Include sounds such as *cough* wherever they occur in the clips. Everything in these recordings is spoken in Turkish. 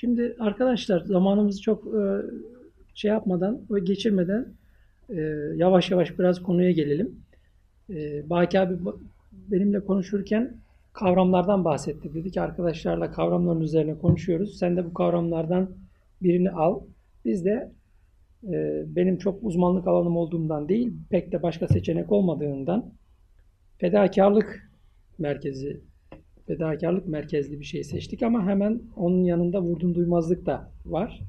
Şimdi arkadaşlar zamanımızı çok e, şey yapmadan ve geçirmeden e, yavaş yavaş biraz konuya gelelim. E, Baki abi benimle konuşurken kavramlardan bahsetti. Dedi ki arkadaşlarla kavramların üzerine konuşuyoruz. Sen de bu kavramlardan birini al. Biz de e, benim çok uzmanlık alanım olduğundan değil, pek de başka seçenek olmadığından fedakarlık merkezi, fedakarlık merkezli bir şey seçtik ama hemen onun yanında vurdum duymazlık da var.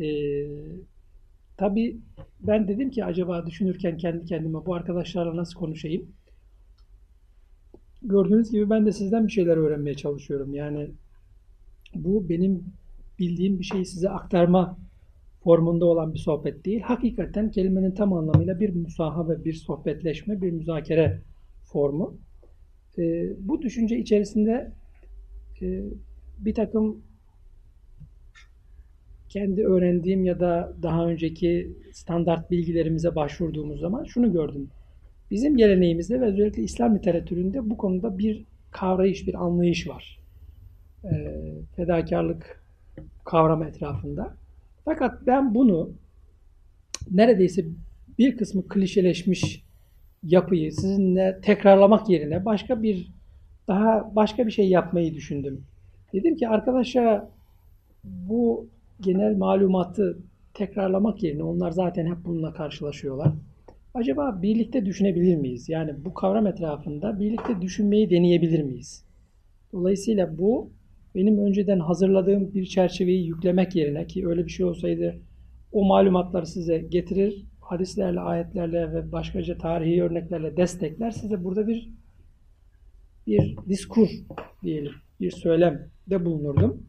Ee, tabii ben dedim ki acaba düşünürken kendi kendime bu arkadaşlarla nasıl konuşayım? Gördüğünüz gibi ben de sizden bir şeyler öğrenmeye çalışıyorum. Yani bu benim bildiğim bir şeyi size aktarma formunda olan bir sohbet değil. Hakikaten kelimenin tam anlamıyla bir musahabe, bir sohbetleşme, bir müzakere formu. Ee, bu düşünce içerisinde e, bir takım kendi öğrendiğim ya da daha önceki standart bilgilerimize başvurduğumuz zaman şunu gördüm. Bizim geleneğimizde ve özellikle İslam literatüründe bu konuda bir kavrayış, bir anlayış var. Ee, fedakarlık kavramı etrafında. Fakat ben bunu neredeyse bir kısmı klişeleşmiş yapıyı sizinle tekrarlamak yerine başka bir daha başka bir şey yapmayı düşündüm. Dedim ki arkadaşlara bu genel malumatı tekrarlamak yerine onlar zaten hep bununla karşılaşıyorlar. Acaba birlikte düşünebilir miyiz? Yani bu kavram etrafında birlikte düşünmeyi deneyebilir miyiz? Dolayısıyla bu benim önceden hazırladığım bir çerçeveyi yüklemek yerine ki öyle bir şey olsaydı o malumatları size getirir, hadislerle, ayetlerle ve başkaca tarihi örneklerle destekler. Size burada bir bir diskur diyelim, bir söylemde bulunurdum.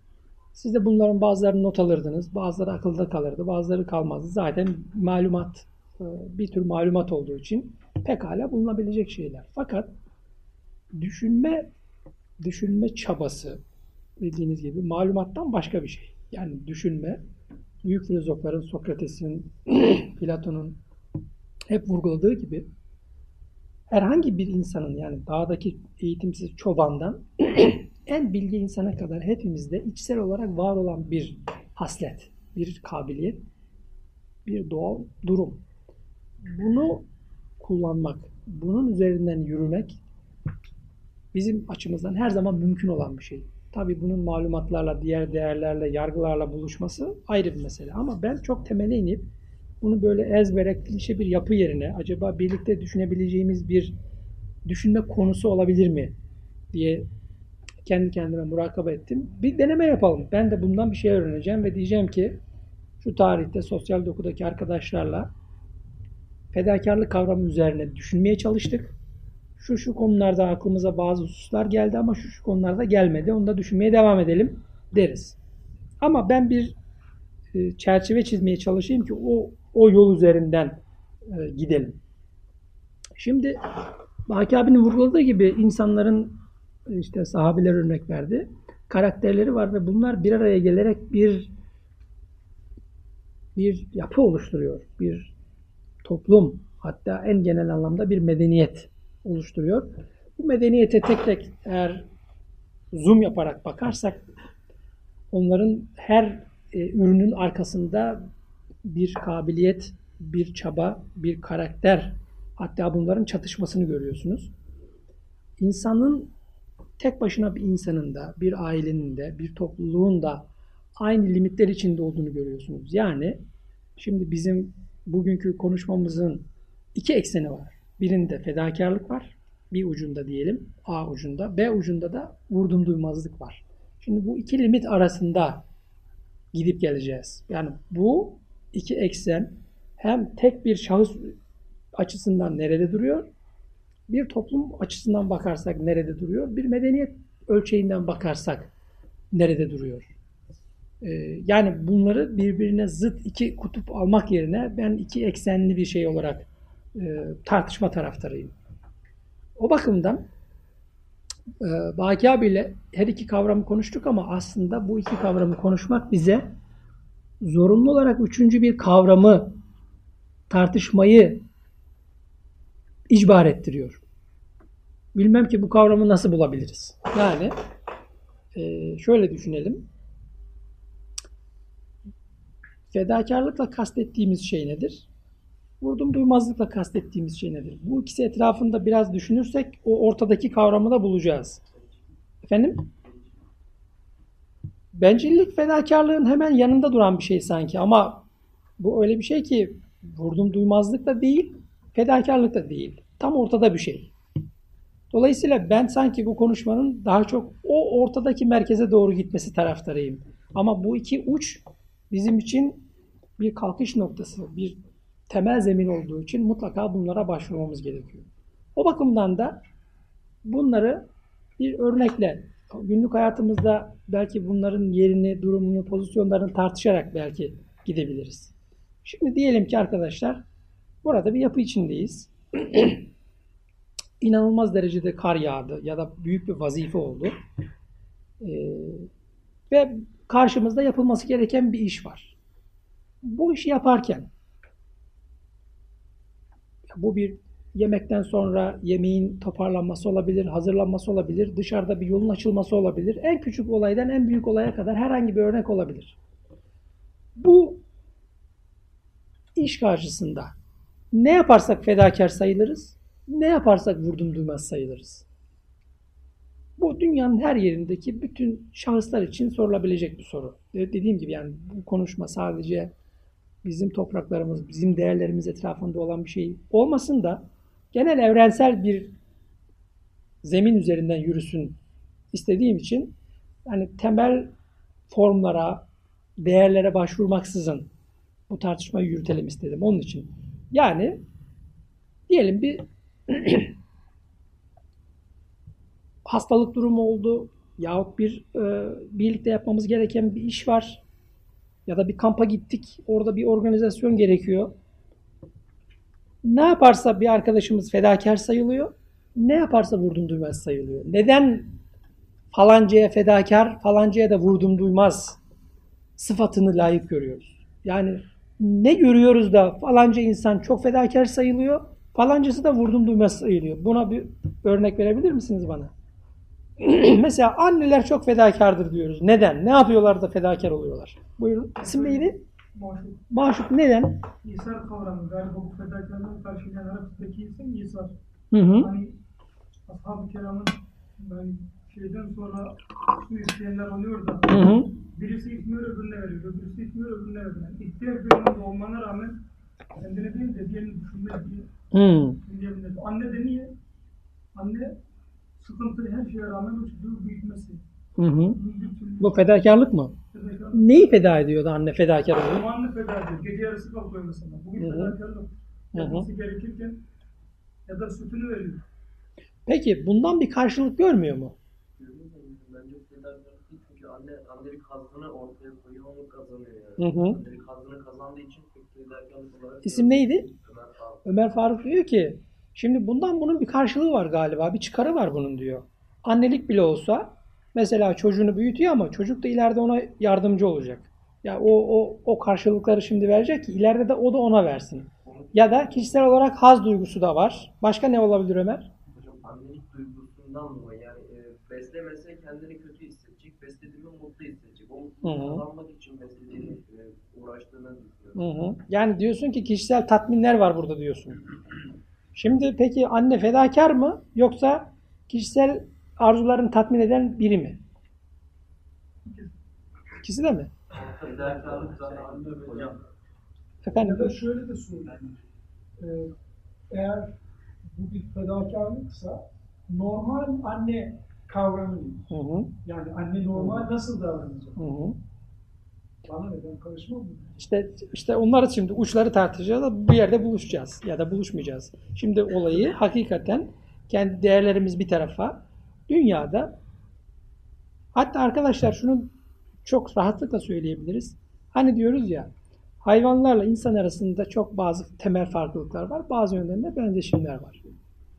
Siz de bunların bazılarını not alırdınız, bazıları akılda kalırdı, bazıları kalmazdı. Zaten malumat, e, bir tür malumat olduğu için pekala bulunabilecek şeyler. Fakat düşünme, düşünme çabası bildiğiniz gibi malumattan başka bir şey. Yani düşünme, büyük filozofların, Sokrates'in, *clears throat* Platon'un hep vurguladığı gibi herhangi bir insanın yani dağdaki eğitimsiz çobandan *clears throat* en bilgi insana kadar hepimizde içsel olarak var olan bir haslet, bir kabiliyet, bir doğal durum. Bunu kullanmak, bunun üzerinden yürümek bizim açımızdan her zaman mümkün olan bir şey. Tabii bunun malumatlarla, diğer değerlerle, yargılarla buluşması ayrı bir mesele. Ama ben çok temele inip bunu böyle ezbere, klişe bir yapı yerine acaba birlikte düşünebileceğimiz bir düşünme konusu olabilir mi diye kendi kendime murakabe ettim. Bir deneme yapalım. Ben de bundan bir şey öğreneceğim ve diyeceğim ki şu tarihte sosyal dokudaki arkadaşlarla fedakarlık kavramı üzerine düşünmeye çalıştık. Şu şu konularda aklımıza bazı hususlar geldi ama şu şu konularda gelmedi. Onu da düşünmeye devam edelim deriz. Ama ben bir e, çerçeve çizmeye çalışayım ki o o yol üzerinden e, gidelim. Şimdi Baki abinin vurguladığı gibi insanların e, işte sahabeler örnek verdi. Karakterleri var ve bunlar bir araya gelerek bir bir yapı oluşturuyor. Bir toplum hatta en genel anlamda bir medeniyet oluşturuyor. Bu medeniyete tek tek eğer zoom yaparak bakarsak onların her e, ürünün arkasında bir kabiliyet, bir çaba, bir karakter hatta bunların çatışmasını görüyorsunuz. İnsanın tek başına bir insanın da, bir ailenin de, bir topluluğun da aynı limitler içinde olduğunu görüyorsunuz. Yani şimdi bizim bugünkü konuşmamızın iki ekseni var. Birinde fedakarlık var. Bir ucunda diyelim A ucunda. B ucunda da vurdum duymazlık var. Şimdi bu iki limit arasında gidip geleceğiz. Yani bu iki eksen hem tek bir şahıs açısından nerede duruyor? Bir toplum açısından bakarsak nerede duruyor? Bir medeniyet ölçeğinden bakarsak nerede duruyor? Ee, yani bunları birbirine zıt iki kutup almak yerine ben iki eksenli bir şey olarak e, tartışma taraftarıyım. O bakımdan e, Baki abiyle her iki kavramı konuştuk ama aslında bu iki kavramı konuşmak bize zorunlu olarak üçüncü bir kavramı tartışmayı icbar ettiriyor. Bilmem ki bu kavramı nasıl bulabiliriz. Yani e, şöyle düşünelim. fedakarlıkla kastettiğimiz şey nedir? Vurdum duymazlıkla kastettiğimiz şey nedir? Bu ikisi etrafında biraz düşünürsek o ortadaki kavramı da bulacağız. Efendim? Bencillik fedakarlığın hemen yanında duran bir şey sanki ama bu öyle bir şey ki vurdum duymazlık da değil, fedakarlık da değil. Tam ortada bir şey. Dolayısıyla ben sanki bu konuşmanın daha çok o ortadaki merkeze doğru gitmesi taraftarıyım. Ama bu iki uç bizim için bir kalkış noktası, bir temel zemin olduğu için mutlaka bunlara başvurmamız gerekiyor. O bakımdan da bunları bir örnekle günlük hayatımızda belki bunların yerini, durumunu, pozisyonlarını tartışarak belki gidebiliriz. Şimdi diyelim ki arkadaşlar burada bir yapı içindeyiz. *clears throat* İnanılmaz derecede kar yağdı ya da büyük bir vazife oldu. Ee, ve karşımızda yapılması gereken bir iş var. Bu işi yaparken bu bir yemekten sonra yemeğin toparlanması olabilir, hazırlanması olabilir, dışarıda bir yolun açılması olabilir. En küçük olaydan en büyük olaya kadar herhangi bir örnek olabilir. Bu iş karşısında ne yaparsak fedakar sayılırız, ne yaparsak vurdum duymaz sayılırız. Bu dünyanın her yerindeki bütün şahıslar için sorulabilecek bir soru. Dediğim gibi yani bu konuşma sadece bizim topraklarımız, bizim değerlerimiz etrafında olan bir şey olmasın da genel evrensel bir zemin üzerinden yürüsün istediğim için yani temel formlara, değerlere başvurmaksızın bu tartışmayı yürütelim istedim. Onun için. Yani diyelim bir *clears throat* hastalık durumu oldu yahut bir e, birlikte yapmamız gereken bir iş var ya da bir kampa gittik orada bir organizasyon gerekiyor. Ne yaparsa bir arkadaşımız fedakar sayılıyor. Ne yaparsa vurdum duymaz sayılıyor. Neden falancaya fedakar, falancaya da vurdum duymaz sıfatını layık görüyoruz? Yani ne görüyoruz da falanca insan çok fedakar sayılıyor, falancası da vurdum duymaz sayılıyor. Buna bir örnek verebilir misiniz bana? *clears throat* Mesela anneler çok fedakardır diyoruz. Neden? Ne yapıyorlar da fedakar oluyorlar? Buyurun. İsim neydi? Maşuk. Maşuk neden? İsar kavramı galiba bu fedakarlığı karşılayan Arapçadaki isim İsar. Hı hı. Hani ashab-ı kiramın yani şeyden sonra su isteyenler oluyor da Hı hı. birisi ismiyor öbürüne veriyor, birisi ismiyor öbürüne veriyor. Yani ihtiyaç durumunda olmana rağmen kendini değil de diğerini düşünmeye diye Hı. Anne de niye? Anne sıkıntılı her şeye rağmen o çocuğu büyütmesi. Hı hı. Bir Bu fedakarlık mı? fedakarlık. Neyi feda ediyordu anne fedakar oluyor? Anne feda ediyor. Gece yarısı kalkıyor mesela. Bugün Hı hı. fedakarlık. Hı hı. Yapması gerekirken ya da sütünü veriyor. Peki bundan bir karşılık görmüyor mu? Bence fedakarlık değil çünkü anne annelik hazzını ortaya koyuyor, onu kazanıyor Hı yani. hı. Annelik hazzını kazandığı için fedakarlık olarak İsim neydi? Ömer Faruk. Ömer Faruk diyor ki şimdi bundan bunun bir karşılığı var galiba. Bir çıkarı var bunun diyor. Annelik bile olsa mesela çocuğunu büyütüyor ama çocuk da ileride ona yardımcı olacak. Ya o, o, o karşılıkları şimdi verecek ki ileride de o da ona versin. Ya da kişisel olarak haz duygusu da var. Başka ne olabilir Ömer? Hocam annelik duygusundan dolayı yani e, beslemese kendini kötü hissedecek, beslediğinde mutlu hissedecek. O mutluluğu Hı hı. kazanmak için beslediğini, e, uğraştığını Hı düşünüyorum. hı. Yani diyorsun ki kişisel tatminler var burada diyorsun. *clears throat* Şimdi peki anne fedakar mı yoksa kişisel arzularını tatmin eden biri mi? İkisi de mi? Fedakarlık hocam. Efendim? Ya da şöyle de söyleyeyim. Ee, eğer bu bir fedakarlıksa normal anne kavramı Hı hı. yani anne normal nasıl davranacak? Hı hı. Bana neden karışmam mı? İşte işte onları şimdi uçları tartışacağız da bir yerde buluşacağız ya da buluşmayacağız. Şimdi olayı hakikaten kendi değerlerimiz bir tarafa dünyada hatta arkadaşlar şunu çok rahatlıkla söyleyebiliriz. Hani diyoruz ya hayvanlarla insan arasında çok bazı temel farklılıklar var. Bazı yönlerinde benzeşimler var.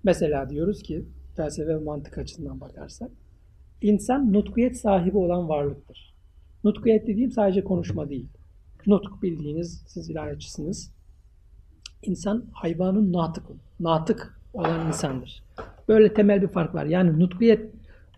Mesela diyoruz ki felsefe ve mantık açısından bakarsak insan nutkiyet sahibi olan varlıktır. Nutkiyet dediğim sadece konuşma değil. Nutk bildiğiniz, siz ilahiyatçısınız. İnsan hayvanın natık, natık olan insandır. Böyle temel bir fark var. Yani nutkiyet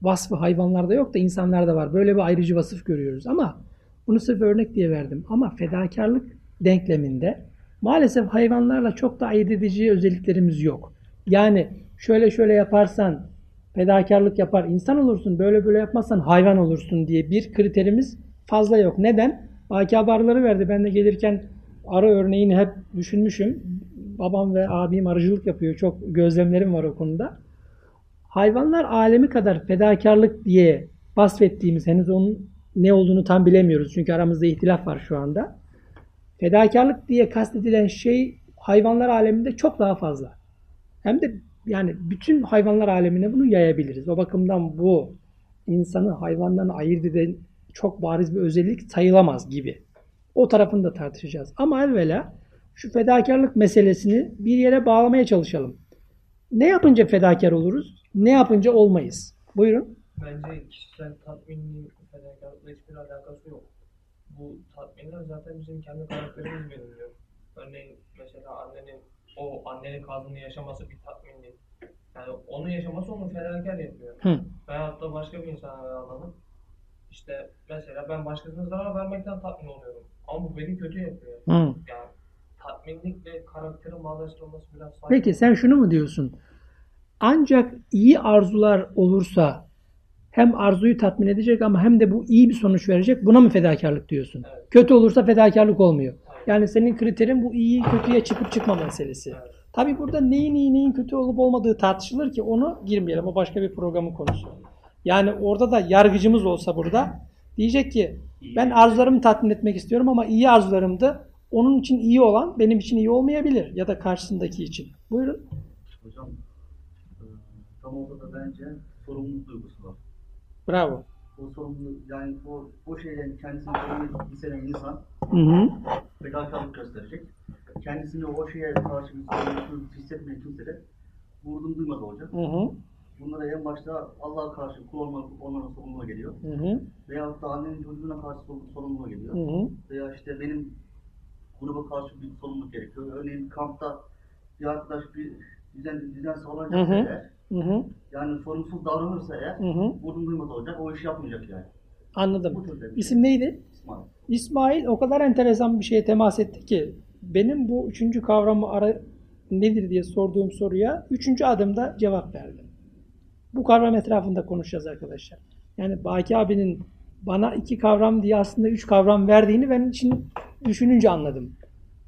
vasfı hayvanlarda yok da insanlarda var. Böyle bir ayrıcı vasıf görüyoruz. Ama Bunu sırf örnek diye verdim. Ama fedakarlık denkleminde maalesef hayvanlarla çok da ayırt edici özelliklerimiz yok. Yani şöyle şöyle yaparsan fedakarlık yapar, insan olursun, böyle böyle yapmazsan hayvan olursun diye bir kriterimiz fazla yok. Neden? Baki haberleri verdi. Ben de gelirken arı örneğini hep düşünmüşüm. Babam ve abim arıcılık yapıyor. Çok gözlemlerim var o konuda. Hayvanlar alemi kadar fedakarlık diye vasfettiğimiz henüz onun ne olduğunu tam bilemiyoruz. Çünkü aramızda ihtilaf var şu anda. Fedakarlık diye kastedilen şey hayvanlar aleminde çok daha fazla. Hem de yani bütün hayvanlar alemine bunu yayabiliriz. O bakımdan bu insanı hayvandan ayırt eden çok bariz bir özellik sayılamaz gibi. O tarafını da tartışacağız. Ama evvela şu fedakarlık meselesini bir yere bağlamaya çalışalım. Ne yapınca fedakar oluruz? Ne yapınca olmayız? Buyurun. Bence kişisel tatminliğin fedakarlıkla hiçbir alakası yok. Bu tatminler zaten bizim kendi karakterimiz belirliyor. Örneğin mesela annenin o annenin karnını yaşaması bir tatminlik. Yani onu yaşaması onu fedakar yapıyor. Hı. Veyahut da başka bir insana adamın işte mesela ben başkasına zarar vermekten tatmin oluyorum. Ama bu beni kötü yapıyor. Hı. Yani tatminlikle karakterin bağdaştırılması biraz farklı. Peki sen şunu mu diyorsun? Ancak iyi arzular olursa hem arzuyu tatmin edecek ama hem de bu iyi bir sonuç verecek. Buna mı fedakarlık diyorsun? Evet. Kötü olursa fedakarlık olmuyor. Yani senin kriterin bu iyi kötüye çıkıp çıkma meselesi. Evet. Tabii burada neyin iyi neyin kötü olup olmadığı tartışılır ki onu girmeyelim. O başka bir programın konusu. Yani orada da yargıcımız olsa burada diyecek ki ben arzularımı tatmin etmek istiyorum ama iyi arzularımda onun için iyi olan benim için iyi olmayabilir ya da karşısındaki için. Buyurun. Hocam e, tam ortada bence sorumluluk duygusu var. Bravo. O sorumluluk yani o, o şeyden kendisini sorumluluk hisseden insan Hı hı. fedakarlık gösterecek. Kendisini o şeye karşı bir sorumluluk hissetmeyen kimse de vurdum duymaz olacak. Hı hı. Bunlara en başta Allah'a karşı kul olma, olmanın sorumluluğu geliyor. Hı hı. Veyahut da annenin çocuğuna karşı sor- sorumluluğu geliyor. Hı hı. Veya işte benim gruba karşı bir sorumluluk gerekiyor. Örneğin kampta bir arkadaş bir düzen, düzen hı. eğer, Hı hı. yani sorumsuz davranırsa eğer, Hı hı. vurdum duymaz olacak, o işi yapmayacak yani. Anladım. şey. İsim neydi? İsmail. İsmail o kadar enteresan bir şeye temas etti ki benim bu üçüncü kavramı ara nedir diye sorduğum soruya üçüncü adımda cevap verdi. Bu kavram etrafında konuşacağız arkadaşlar. Yani Baki abinin bana iki kavram diye aslında üç kavram verdiğini ben için düşününce anladım.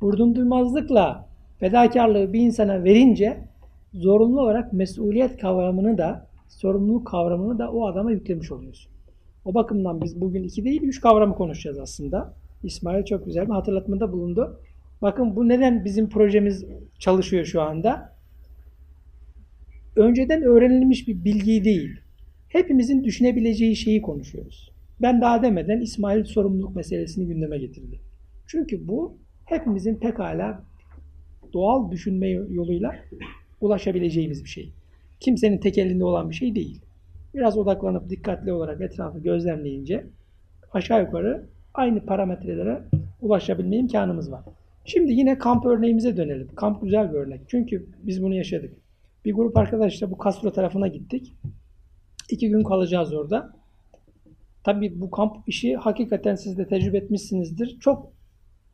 Vurdum duymazlıkla fedakarlığı bir insana verince zorunlu olarak mesuliyet kavramını da sorumluluk kavramını da o adama yüklemiş oluyorsun. O bakımdan biz bugün iki değil üç kavramı konuşacağız aslında. İsmail çok güzel bir hatırlatmada bulundu. Bakın bu neden bizim projemiz çalışıyor şu anda? Önceden öğrenilmiş bir bilgi değil. Hepimizin düşünebileceği şeyi konuşuyoruz. Ben daha demeden İsmail sorumluluk meselesini gündeme getirdi. Çünkü bu hepimizin pekala doğal düşünme yoluyla ulaşabileceğimiz bir şey. Kimsenin tek elinde olan bir şey değil. Biraz odaklanıp dikkatli olarak etrafı gözlemleyince aşağı yukarı aynı parametrelere ulaşabilme imkanımız var. Şimdi yine kamp örneğimize dönelim. Kamp güzel bir örnek. Çünkü biz bunu yaşadık. Bir grup arkadaşla bu Castro tarafına gittik. İki gün kalacağız orada. Tabii bu kamp işi hakikaten siz de tecrübe etmişsinizdir. Çok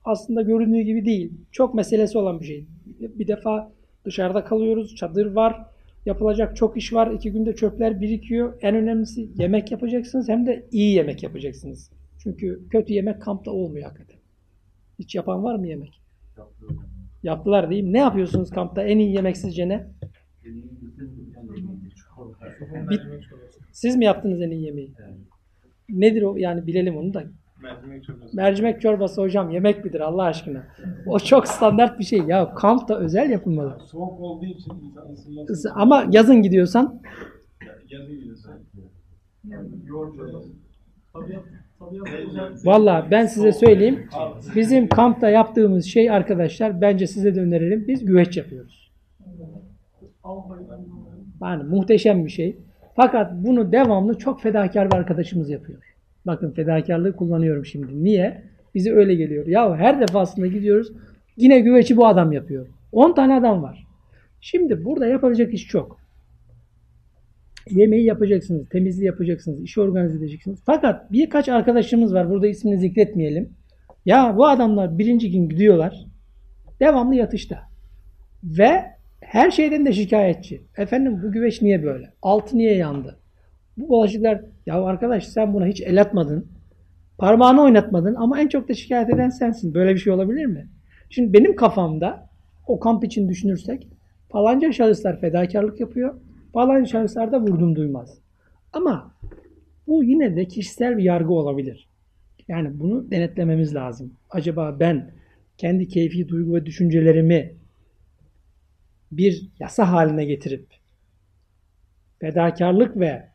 aslında göründüğü gibi değil. Çok meselesi olan bir şey. Bir defa dışarıda kalıyoruz. Çadır var. Yapılacak çok iş var. İki günde çöpler birikiyor. En önemlisi yemek yapacaksınız. Hem de iyi yemek yapacaksınız. Çünkü kötü yemek kampta olmuyor hakikaten. Hiç yapan var mı yemek? Yaptı hocam. Yaptılar diyeyim. Ne yapıyorsunuz kampta? En iyi yemek sizce ne? Çorbası. Siz mi yaptınız en iyi yemeği? Evet. Nedir o? Yani bilelim onu da. Mercimek çorbası. Mercimek çorbası hocam yemek midir Allah aşkına? O çok standart bir şey. Ya kampta özel yapılmalı. Soğuk olduğu için insan Ama yazın gidiyorsan Yazı gidiyorsun. Yoğurt çorbası. Tabiat, tabiat güzel. Valla ben size söyleyeyim. Bizim kampta yaptığımız şey arkadaşlar bence size de öneririm. Biz güveç yapıyoruz. Yani muhteşem bir şey. Fakat bunu devamlı çok fedakar bir arkadaşımız yapıyor. Bakın fedakarlığı kullanıyorum şimdi. Niye? Bize öyle geliyor. Ya her defasında gidiyoruz. Yine güveci bu adam yapıyor. 10 tane adam var. Şimdi burada yapılacak iş çok. yemeği yapacaksınız, temizliği yapacaksınız, işi organize edeceksiniz. Fakat birkaç arkadaşımız var, burada ismini zikretmeyelim. Ya bu adamlar birinci gün gidiyorlar, devamlı yatışta. Ve her şeyden de şikayetçi. Efendim bu güveç niye böyle? Altı niye yandı? Bu bulaşıklar, ya arkadaş sen buna hiç el atmadın. Parmağını oynatmadın ama en çok da şikayet eden sensin. Böyle bir şey olabilir mi? Şimdi benim kafamda o kamp için düşünürsek falanca şahıslar fedakarlık yapıyor. Falanca şahıslar da vurdum duymaz. Ama bu yine de kişisel bir yargı olabilir. Yani bunu denetlememiz lazım. Acaba ben kendi keyfi duygu ve düşüncelerimi bir yasa haline getirip fedakarlık ve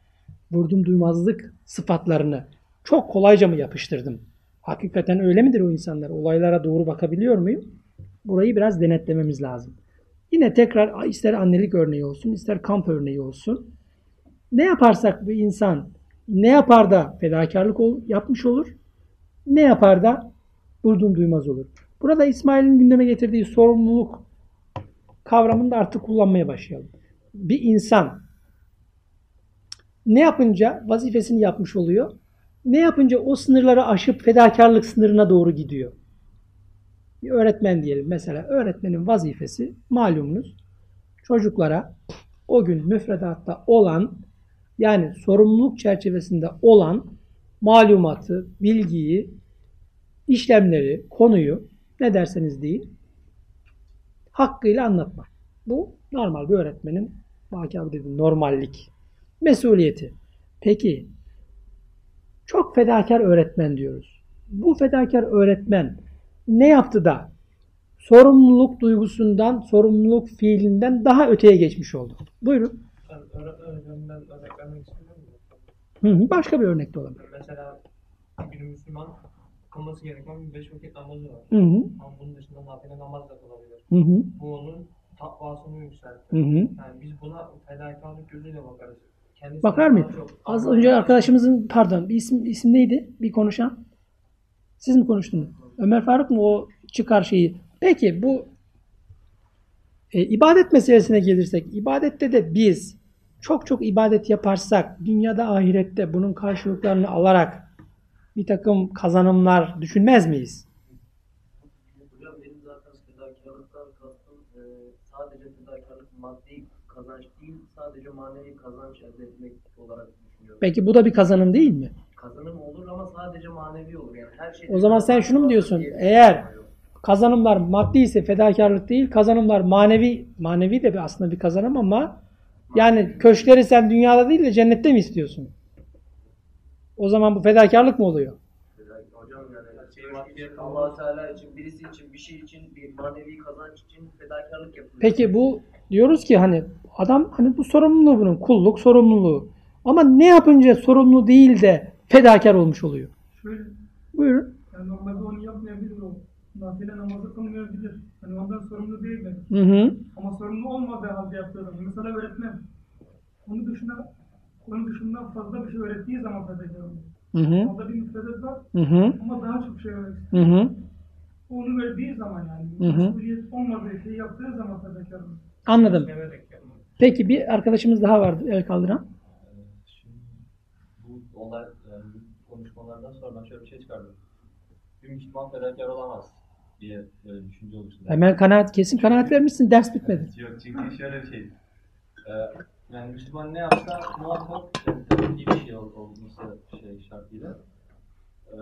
vurdum duymazlık sıfatlarını çok kolayca mı yapıştırdım? Hakikaten öyle midir o insanlar? Olaylara doğru bakabiliyor muyum? Burayı biraz denetlememiz lazım. Yine tekrar ister annelik örneği olsun, ister kamp örneği olsun. Ne yaparsak bu insan ne yapar da fedakarlık yapmış olur, ne yapar da vurdum duymaz olur. Burada İsmail'in gündeme getirdiği sorumluluk kavramını da artık kullanmaya başlayalım. Bir insan ne yapınca vazifesini yapmış oluyor, ne yapınca o sınırları aşıp fedakarlık sınırına doğru gidiyor. Bir öğretmen diyelim mesela. Öğretmenin vazifesi malumunuz çocuklara o gün müfredatta olan yani sorumluluk çerçevesinde olan malumatı, bilgiyi, işlemleri, konuyu ne derseniz deyin hakkıyla anlatmak. Bu normal bir öğretmenin Baki abi dedi normallik. Mesuliyeti. Peki çok fedakar öğretmen diyoruz. Bu fedakar öğretmen ne yaptı da sorumluluk duygusundan, sorumluluk fiilinden daha öteye geçmiş oldu? Buyurun. Ben öğretmen üzerinden örnek vermek istiyorum. Başka bir örnek de olabilir. Mesela bir Müslüman kılması gereken beş vakit namazı var. Hı hı, Ama bunun dışında nafile namaz da kılabilir. hı hı, Bu onun takvasını yükseltir. hı hı. Yani biz buna fedakarlık gözüyle bakarız. Kendisi Bakar daha çok- Az önce arkadaşımızın pardon bir isim isim neydi? Bir konuşan. Siz mi konuştunuz? Ömer Faruk mu o çıkar şeyi? Peki bu e, ibadet meselesine gelirsek ibadette de biz çok çok ibadet yaparsak dünyada ahirette bunun karşılıklarını alarak bir takım kazanımlar düşünmez miyiz? Hocam benim zaten fedakarlıktan kastım e, sadece fedakarlık maddi kazanç değil, sadece manevi kazanç elde etmek olarak düşünüyorum. Peki bu da bir kazanım değil mi? Kazanım olur ama sadece manevi olur yani her şey. O zaman sen şunu mu diyorsun? Eğer kazanımlar maddi ise fedakarlık değil, kazanımlar manevi, manevi de bir aslında bir kazanım ama yani köşkleri sen dünyada değil de cennette mi istiyorsun? O zaman bu fedakarlık mı oluyor? Hocam yani şey maddiyet allah Teala için, birisi için, bir şey için, bir manevi kazanç için fedakarlık yapılıyor. Peki bu diyoruz ki hani adam hani bu sorumluluğu bunun kulluk sorumluluğu. Ama ne yapınca sorumlu değil de fedakar olmuş oluyor? Şöyle, Buyurun. yani normalde onu yapmayabilir o. Nafile namazı kılmayabilir. Hani ondan sorumlu değil mi? Hı hı. Ama sorumlu olmadığı halde yaptığı zaman. Mesela öğretmen. Onun dışında onun dışından fazla bir şey öğrettiği zaman. Hı hı. Orada bir müfredat var Hı hı. ama daha çok şey. Hı hı. Onu verdiği zaman yani. Hı hı. Mesuliyet olmadığı şeyi yaptığı zaman fedakar oluyor. Anladım. Yapmak. Peki bir arkadaşımız daha vardı el kaldıran. Şimdi bu olay yani konuşmalardan sonra ben şöyle bir şey çıkardım. Bir Müslüman fedakar olamaz diye böyle düşünce oluştu. Hemen kanaat kesin kanaat vermişsin ders bitmedi. Yok çünkü şöyle bir şey. Ee, yani Müslüman ne yapsa muhakkak yani iyi bir şey ol, olması şey şartıyla. Ee,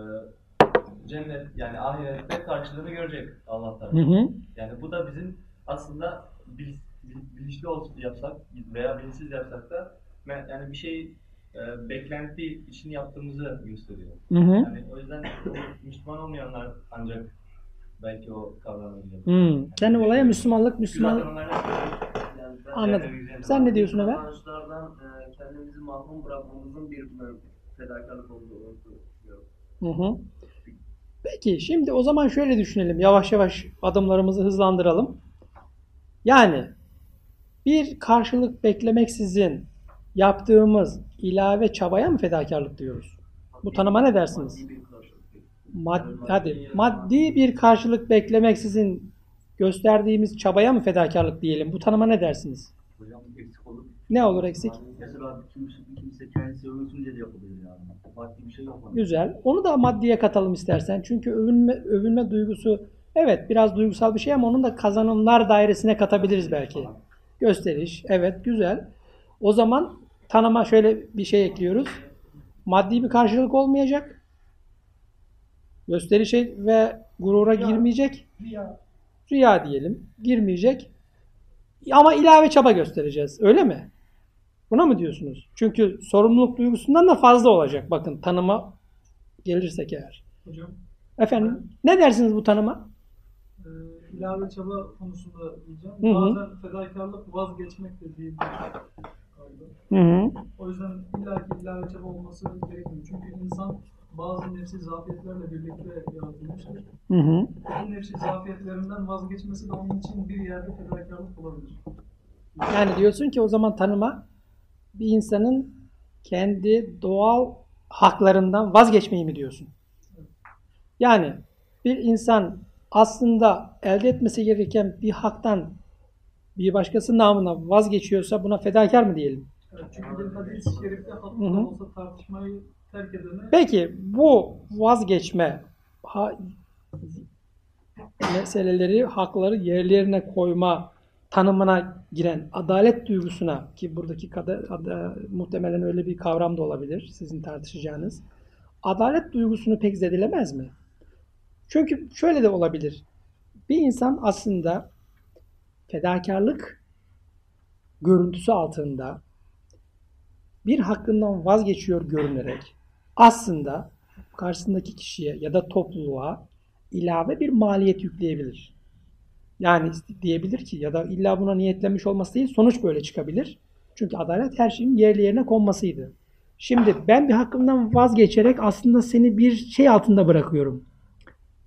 cennet yani ahirette karşılığını görecek Allah Hı tarafından. hı. Yani bu da bizim aslında bil- bil- bilinçli olsun yapsak veya bilinçsiz yapsak da yani bir şey e, beklenti için yaptığımızı gösteriyor. Hı hı. Yani o yüzden Müslüman olmayanlar ancak belki o kavranabilir. Hı. Sen olaya Müslümanlık, Zaten Müslüman Yani ben Anladım. Güzel. Sen ne diyorsun Ömer? kazançlardan e, kendimizi mahrum bırakmamızın bir fedakarlık olduğunu düşünüyorum. Hı hı. Peki şimdi o zaman şöyle düşünelim. Yavaş yavaş adımlarımızı hızlandıralım. Yani bir karşılık beklemeksizin yaptığımız ilave çabaya mı fedakarlık diyoruz? Bu tanıma ne dersiniz? Maddi hadi maddi bir karşılık beklemeksizin gösterdiğimiz çabaya mı fedakarlık diyelim? Bu tanıma ne dersiniz? Hocam eksik olup Ne olur eksik? Mesela kimse, kimse kendisi övünsün diye de yapabilir yani. Maddi bir şey yok. Güzel. Onu da maddiye katalım istersen. Çünkü övünme, övünme duygusu evet biraz duygusal bir şey ama onun da kazanımlar dairesine katabiliriz belki. Gösteriş. Evet güzel. O zaman tanıma şöyle bir şey ekliyoruz. Maddi bir karşılık olmayacak. Gösteriş ve gurura girmeyecek. Riya. Riya diyelim. Girmeyecek. Ama ilave çaba göstereceğiz. Öyle mi? Buna mı diyorsunuz? Çünkü sorumluluk duygusundan da fazla olacak. Bakın tanıma gelirsek eğer. Hocam, Efendim ne dersiniz bu tanıma? e, ilave çaba konusunda diyeceğim. Hı hı. Bazen fedakarlık vazgeçmek de galiba. Hı hı. O yüzden illaki ilave çaba olması gerekmiyor. Çünkü insan bazı nefsi zafiyetlerle birlikte yaratılmıştır. Hı hı. Bu nefsi zafiyetlerinden vazgeçmesi de onun için bir yerde fedakarlık olabilir. Yani diyorsun ki o zaman tanıma bir insanın kendi doğal haklarından vazgeçmeyi mi diyorsun? Yani bir insan aslında elde etmesi gereken bir haktan bir başkası namına vazgeçiyorsa buna fedakar mı diyelim? Evet, çünkü bir hadis-i şerifte haklı olsa tartışmayı Peki bu vazgeçme ha, meseleleri, hakları yerlerine koyma tanımına giren adalet duygusuna ki buradaki kadar, ada- muhtemelen öyle bir kavram da olabilir sizin tartışacağınız. Adalet duygusunu pek zedilemez mi? Çünkü şöyle de olabilir. Bir insan aslında fedakarlık görüntüsü altında bir hakkından vazgeçiyor görünerek aslında karşısındaki kişiye ya da topluluğa ilave bir maliyet yükleyebilir. Yani diyebilir ki ya da illa buna niyetlenmiş olması değil sonuç böyle çıkabilir. Çünkü adalet her şeyin yerli yerine konmasıydı. Şimdi ben bir hakkımdan vazgeçerek aslında seni bir şey altında bırakıyorum.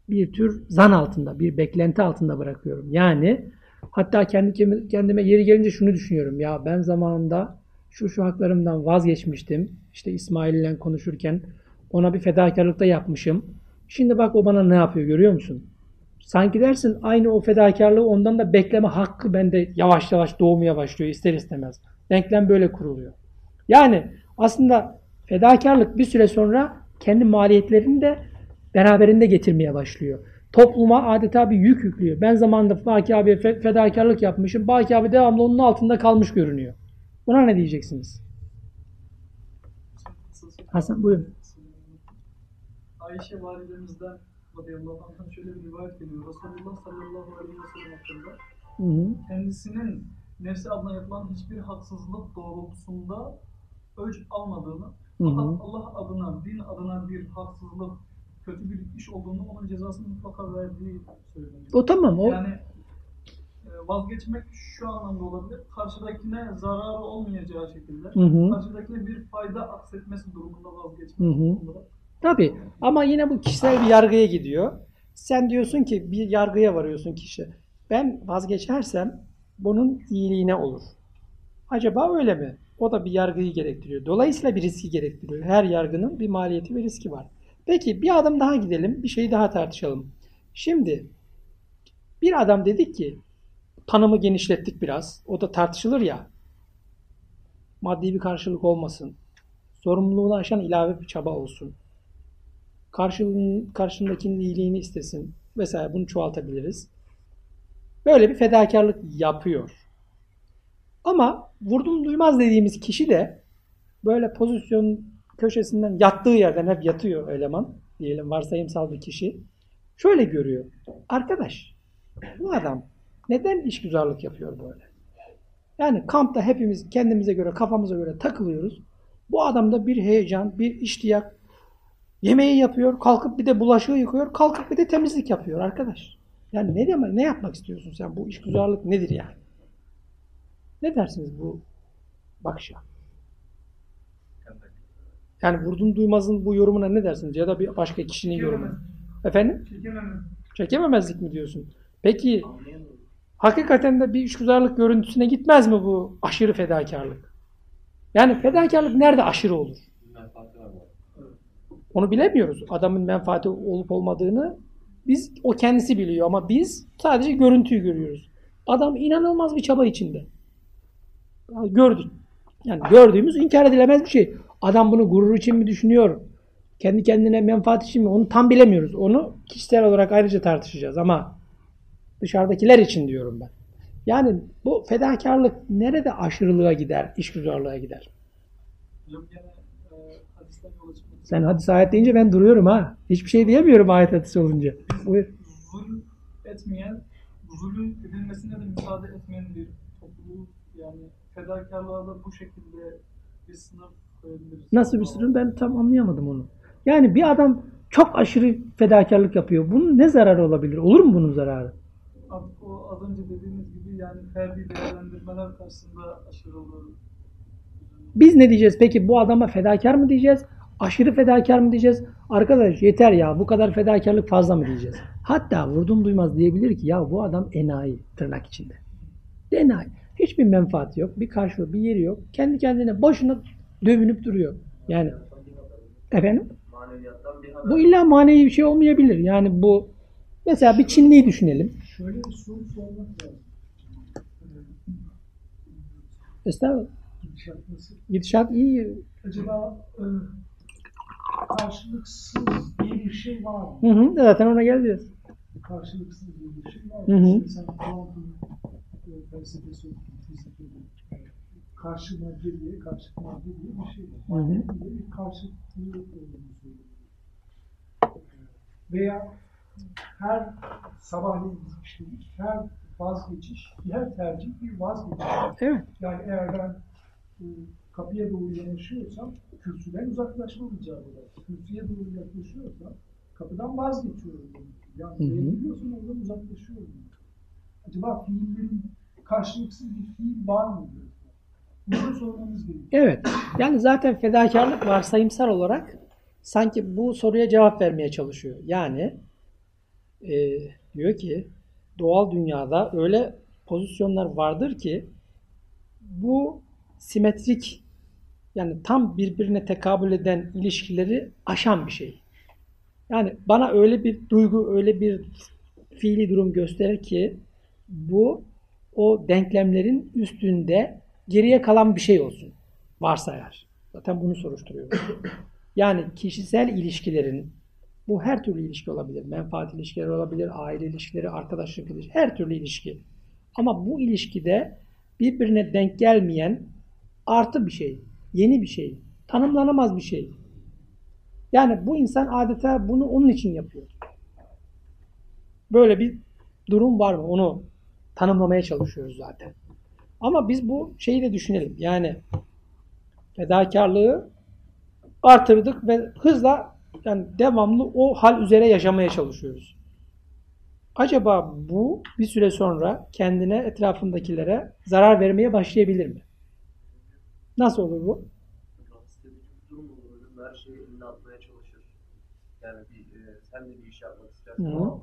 Bir tür zan altında, bir beklenti altında bırakıyorum. Yani hatta kendi kendime yeri gelince şunu düşünüyorum. Ya ben zamanında şu şu haklarımdan vazgeçmiştim. İşte İsmail ile konuşurken ona bir fedakarlıkta yapmışım. Şimdi bak o bana ne yapıyor görüyor musun? Sanki dersin aynı o fedakarlığı ondan da bekleme hakkı bende yavaş yavaş doğmaya başlıyor ister istemez. Denklem böyle kuruluyor. Yani aslında fedakarlık bir süre sonra kendi maliyetlerini de beraberinde getirmeye başlıyor. Topluma adeta bir yük yüklüyor. Ben zamanında Baki abiye fe- fedakarlık yapmışım. Baki abi devamlı onun altında kalmış görünüyor. Buna ne diyeceksiniz? Hasan buyurun. Ayşe validemizden radıyallahu anh'tan şöyle bir rivayet geliyor. Resulullah sallallahu aleyhi ve sellem hakkında Hı hı. kendisinin nefsi adına yapılan hiçbir haksızlık doğrultusunda ölç almadığını Hı Allah adına, din adına bir haksızlık, kötü bir iş olduğunu onun cezasını mutlaka verdiği söyleniyor. O tamam o. Yani vazgeçmek şu anlamda olabilir. Karşıdakine zararı olmayacağı şekilde, Hı hı. karşıdakine bir fayda aksetmesi durumunda vazgeçmek. Hı hı. Tabii ama yine bu kişisel bir yargıya gidiyor. Sen diyorsun ki bir yargıya varıyorsun kişi. Ben vazgeçersem bunun iyiliğine olur. Acaba öyle mi? O da bir yargıyı gerektiriyor. Dolayısıyla bir riski gerektiriyor. Her yargının bir maliyeti ve riski var. Peki bir adım daha gidelim. Bir şeyi daha tartışalım. Şimdi bir adam dedik ki tanımı genişlettik biraz. O da tartışılır ya. Maddi bir karşılık olmasın. Sorumluluğunu aşan ilave bir çaba olsun karşılığın, karşındakinin iyiliğini istesin vesaire bunu çoğaltabiliriz. Böyle bir fedakarlık yapıyor. Ama vurdum duymaz dediğimiz kişi de böyle pozisyon köşesinden yattığı yerden hep yatıyor eleman diyelim varsayımsal bir kişi. Şöyle görüyor. Arkadaş bu adam neden işgüzarlık yapıyor böyle? Yani kampta hepimiz kendimize göre kafamıza göre takılıyoruz. Bu adamda bir heyecan, bir iştiyak, Yemeği yapıyor, kalkıp bir de bulaşığı yıkıyor, kalkıp bir de temizlik yapıyor arkadaş. Yani ne demek, ne yapmak istiyorsun sen? Bu işgüzarlık nedir yani? Ne dersiniz bu bakışa? Yani vurdum duymazın bu yorumuna ne dersiniz? Ya da bir başka kişinin yorumu. Efendim? Çekememez. Çekememezlik mi diyorsun? Peki hakikaten de bir işgüzarlık görüntüsüne gitmez mi bu aşırı fedakarlık? Yani fedakarlık nerede aşırı olur? Onu bilemiyoruz. Adamın menfaati olup olmadığını biz o kendisi biliyor ama biz sadece görüntüyü görüyoruz. Adam inanılmaz bir çaba içinde. Ya Gördük. Yani gördüğümüz inkar edilemez bir şey. Adam bunu gurur için mi düşünüyor? Kendi kendine menfaat için mi? Onu tam bilemiyoruz. Onu kişisel olarak ayrıca tartışacağız ama dışarıdakiler için diyorum ben. Yani bu fedakarlık nerede aşırılığa gider, işgüzarlığa gider? E, Sen hadis ayet deyince ben duruyorum ha. Hiçbir şey diyemiyorum ayet hadis olunca. Buyur. zulüm etmeyen, zulüm edilmesine de müsaade etmeyen bir topluluğu yani fedakarlığa da bu şekilde bir sınır koyabiliriz. Nasıl bir sınır ben tam anlayamadım onu. Yani bir adam çok aşırı fedakarlık yapıyor. Bunun ne zararı olabilir? Olur mu bunun zararı? Abi, o az önce dediğimiz gibi yani ferdi değerlendirmeler karşısında aşırı olur. Biz ne diyeceğiz peki? Bu adama fedakar mı diyeceğiz? Aşırı fedakar mı diyeceğiz? Arkadaş yeter ya bu kadar fedakarlık fazla mı diyeceğiz? Hatta vurdum duymaz diyebilir ki ya bu adam enayi tırnak içinde. Enayi. Hiçbir menfaati yok. Bir karşılığı bir yeri yok. Kendi kendine boşuna dövünüp duruyor. Yani efendim bu illa manevi bir şey olmayabilir. Yani bu mesela bir Çinliyi düşünelim. Şöyle bir soru sormak lazım. Estağfurullah. Gidişat nasıl? Gidişat iyi. Acaba e, karşılıksız diye bir şey var mı? Hı hı, zaten ona geleceğiz. Karşılıksız diye bir şey var Hı mı? hı. Mesela kuantum e, felsefesi, fizikte karşı madde diye, karşı madde diye bir şey var. Hı hı. Bir karşılıklı olduğunu söylüyor. Veya her sabahleyin işledik, her vazgeçiş, her tercih bir vazgeçiş. Evet. Yani eğer ben e, kapıya doğru yanaşıyorsam kürsüden uzaklaşmam icap eder. Kürsüye doğru yaklaşıyorsam kapıdan vazgeçiyorum. Yani gidiyorsam oradan uzaklaşıyorum. Acaba fiillerin karşılıksız bir fiil var mı? Bunu sormamız gerekiyor. Evet. Yani zaten fedakarlık varsayımsal olarak sanki bu soruya cevap vermeye çalışıyor. Yani e, diyor ki doğal dünyada öyle pozisyonlar vardır ki bu simetrik yani tam birbirine tekabül eden ilişkileri aşan bir şey. Yani bana öyle bir duygu, öyle bir fiili durum gösterir ki bu o denklemlerin üstünde geriye kalan bir şey olsun. Varsa eğer. Zaten bunu soruşturuyoruz. Yani kişisel ilişkilerin bu her türlü ilişki olabilir. Menfaat ilişkileri olabilir, aile ilişkileri, arkadaşlık ilişkileri, her türlü ilişki. Ama bu ilişkide birbirine denk gelmeyen artı bir şey, yeni bir şey, tanımlanamaz bir şey. Yani bu insan adeta bunu onun için yapıyor. Böyle bir durum var mı? Onu tanımlamaya çalışıyoruz zaten. Ama biz bu şeyi de düşünelim. Yani fedakarlığı artırdık ve hızla yani devamlı o hal üzere yaşamaya çalışıyoruz. Acaba bu bir süre sonra kendine etrafındakilere zarar vermeye başlayabilir mi? Nasıl olur bu? Her şeyi eline atmaya çalışır. Yani bir, e, sen de bir iş yapmak istersin ama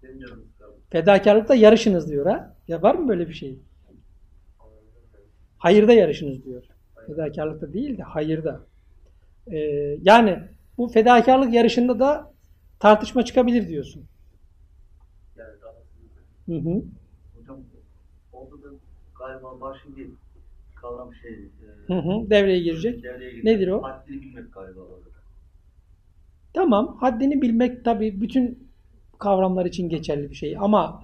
senin sıkar. Fedakarlıkta yarışınız diyor ha. Ya var mı böyle bir şey? Hayırda yarışınız diyor. Fedakarlıkta değil de hayırda. Ee, yani bu fedakarlık yarışında da tartışma çıkabilir diyorsun. Yani. Hı hı. Hocam orada da galiba başka bir kavram şey Hı e, hı. Devreye girecek. devreye giriyor. Nedir o? Haddini bilmek galiba orada. Tamam, haddini bilmek tabii bütün kavramlar için geçerli bir şey ama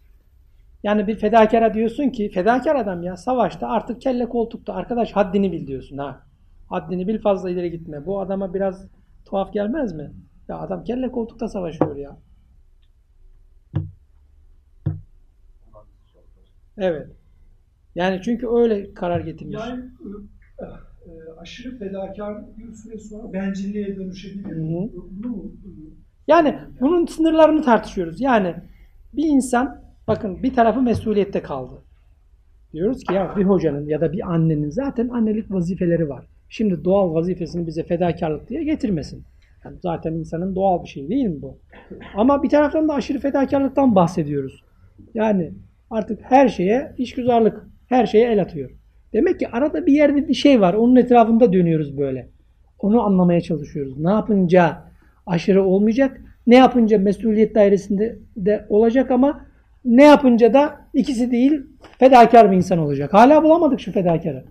*clears throat* yani bir fedakara diyorsun ki fedakar adam ya savaşta artık kelle koltukta arkadaş haddini bil diyorsun ha. Haddini bil fazla ileri gitme. Bu adama biraz tuhaf gelmez mi? Ya adam kelle koltukta savaşıyor ya. Evet. Yani çünkü öyle karar getirmiş. Yani e, aşırı fedakarlık bir süre sonra bencilliğe dönüşebilir. Hı hı. Bunu, Yani bunun sınırlarını tartışıyoruz. Yani bir insan bakın bir tarafı mesuliyette kaldı. Diyoruz ki ya bir hocanın ya da bir annenin zaten annelik vazifeleri var. Şimdi doğal vazifesini bize fedakarlık diye getirmesin. Yani zaten insanın doğal bir şey değil mi bu? Ama bir taraftan da aşırı fedakarlıktan bahsediyoruz. Yani artık her şeye işgüzarlık, her şeye el atıyor. Demek ki arada bir yerde bir şey var. Onun etrafında dönüyoruz böyle. Onu anlamaya çalışıyoruz. Ne yapınca aşırı olmayacak, ne yapınca mesuliyet dairesinde de olacak ama ne yapınca da ikisi değil fedakar bir insan olacak. Hala bulamadık şu fedakarı.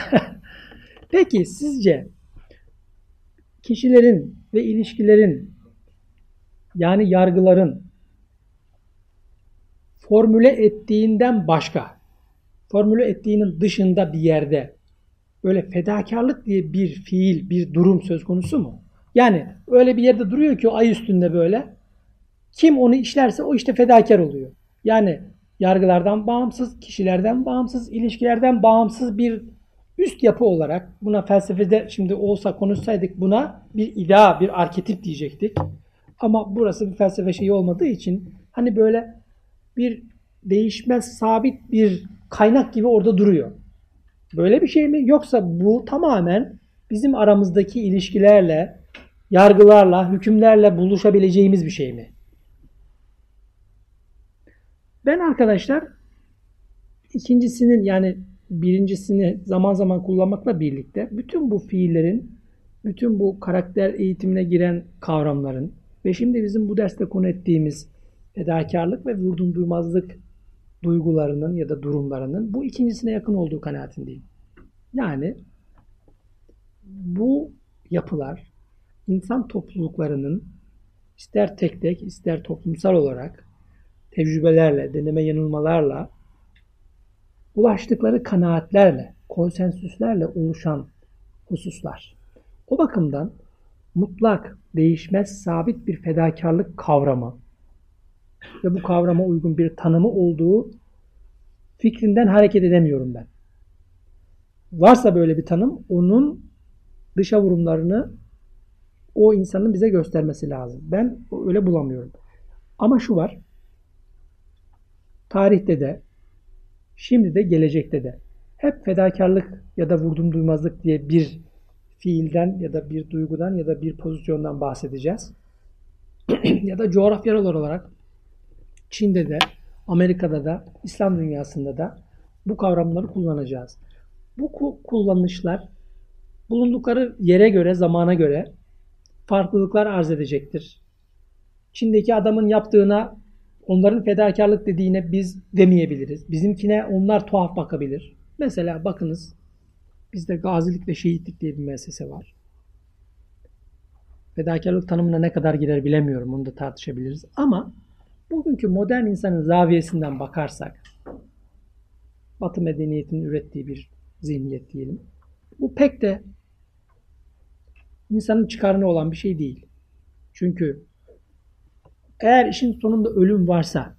*laughs* Peki sizce kişilerin ve ilişkilerin yani yargıların formüle ettiğinden başka, formüle ettiğinin dışında bir yerde böyle fedakarlık diye bir fiil, bir durum söz konusu mu? Yani öyle bir yerde duruyor ki o ay üstünde böyle. Kim onu işlerse o işte fedakar oluyor. Yani yargılardan bağımsız, kişilerden bağımsız, ilişkilerden bağımsız bir üst yapı olarak buna felsefede şimdi olsa konuşsaydık buna bir idea, bir arketip diyecektik. Ama burası bir felsefe şeyi olmadığı için hani böyle bir değişmez sabit bir kaynak gibi orada duruyor. Böyle bir şey mi? Yoksa bu tamamen bizim aramızdaki ilişkilerle, yargılarla, hükümlerle buluşabileceğimiz bir şey mi? Ben arkadaşlar ikincisinin yani birincisini zaman zaman kullanmakla birlikte bütün bu fiillerin, bütün bu karakter eğitimine giren kavramların ve şimdi bizim bu derste konu ettiğimiz fedakarlık ve vurdum duymazlık duygularının ya da durumlarının bu ikincisine yakın olduğu kanaatindeyim. Yani bu yapılar insan topluluklarının ister tek tek ister toplumsal olarak tecrübelerle, deneme yanılmalarla ulaştıkları kanaatlerle, konsensüslerle oluşan hususlar. O bakımdan mutlak, değişmez, sabit bir fedakarlık kavramı ve bu kavrama uygun bir tanımı olduğu fikrinden hareket edemiyorum ben. Varsa böyle bir tanım, onun dışa vurumlarını o insanın bize göstermesi lazım. Ben öyle bulamıyorum. Ama şu var, tarihte de, şimdi de, gelecekte de hep fedakarlık ya da vurdum duymazlık diye bir fiilden ya da bir duygudan ya da bir pozisyondan bahsedeceğiz. *clears throat* ya da coğrafyal olarak Çin'de de, Amerika'da da, İslam dünyasında da bu kavramları kullanacağız. Bu kullanışlar bulundukları yere göre, zamana göre farklılıklar arz edecektir. Çin'deki adamın yaptığına onların fedakarlık dediğine biz demeyebiliriz. Bizimkine onlar tuhaf bakabilir. Mesela bakınız bizde gazilik ve şehitlik diye bir müessese var. Fedakarlık tanımına ne kadar girer bilemiyorum. Onu da tartışabiliriz. Ama bugünkü modern insanın zaviyesinden bakarsak Batı medeniyetinin ürettiği bir zihniyet diyelim. Bu pek de insanın çıkarına olan bir şey değil. Çünkü eğer işin sonunda ölüm varsa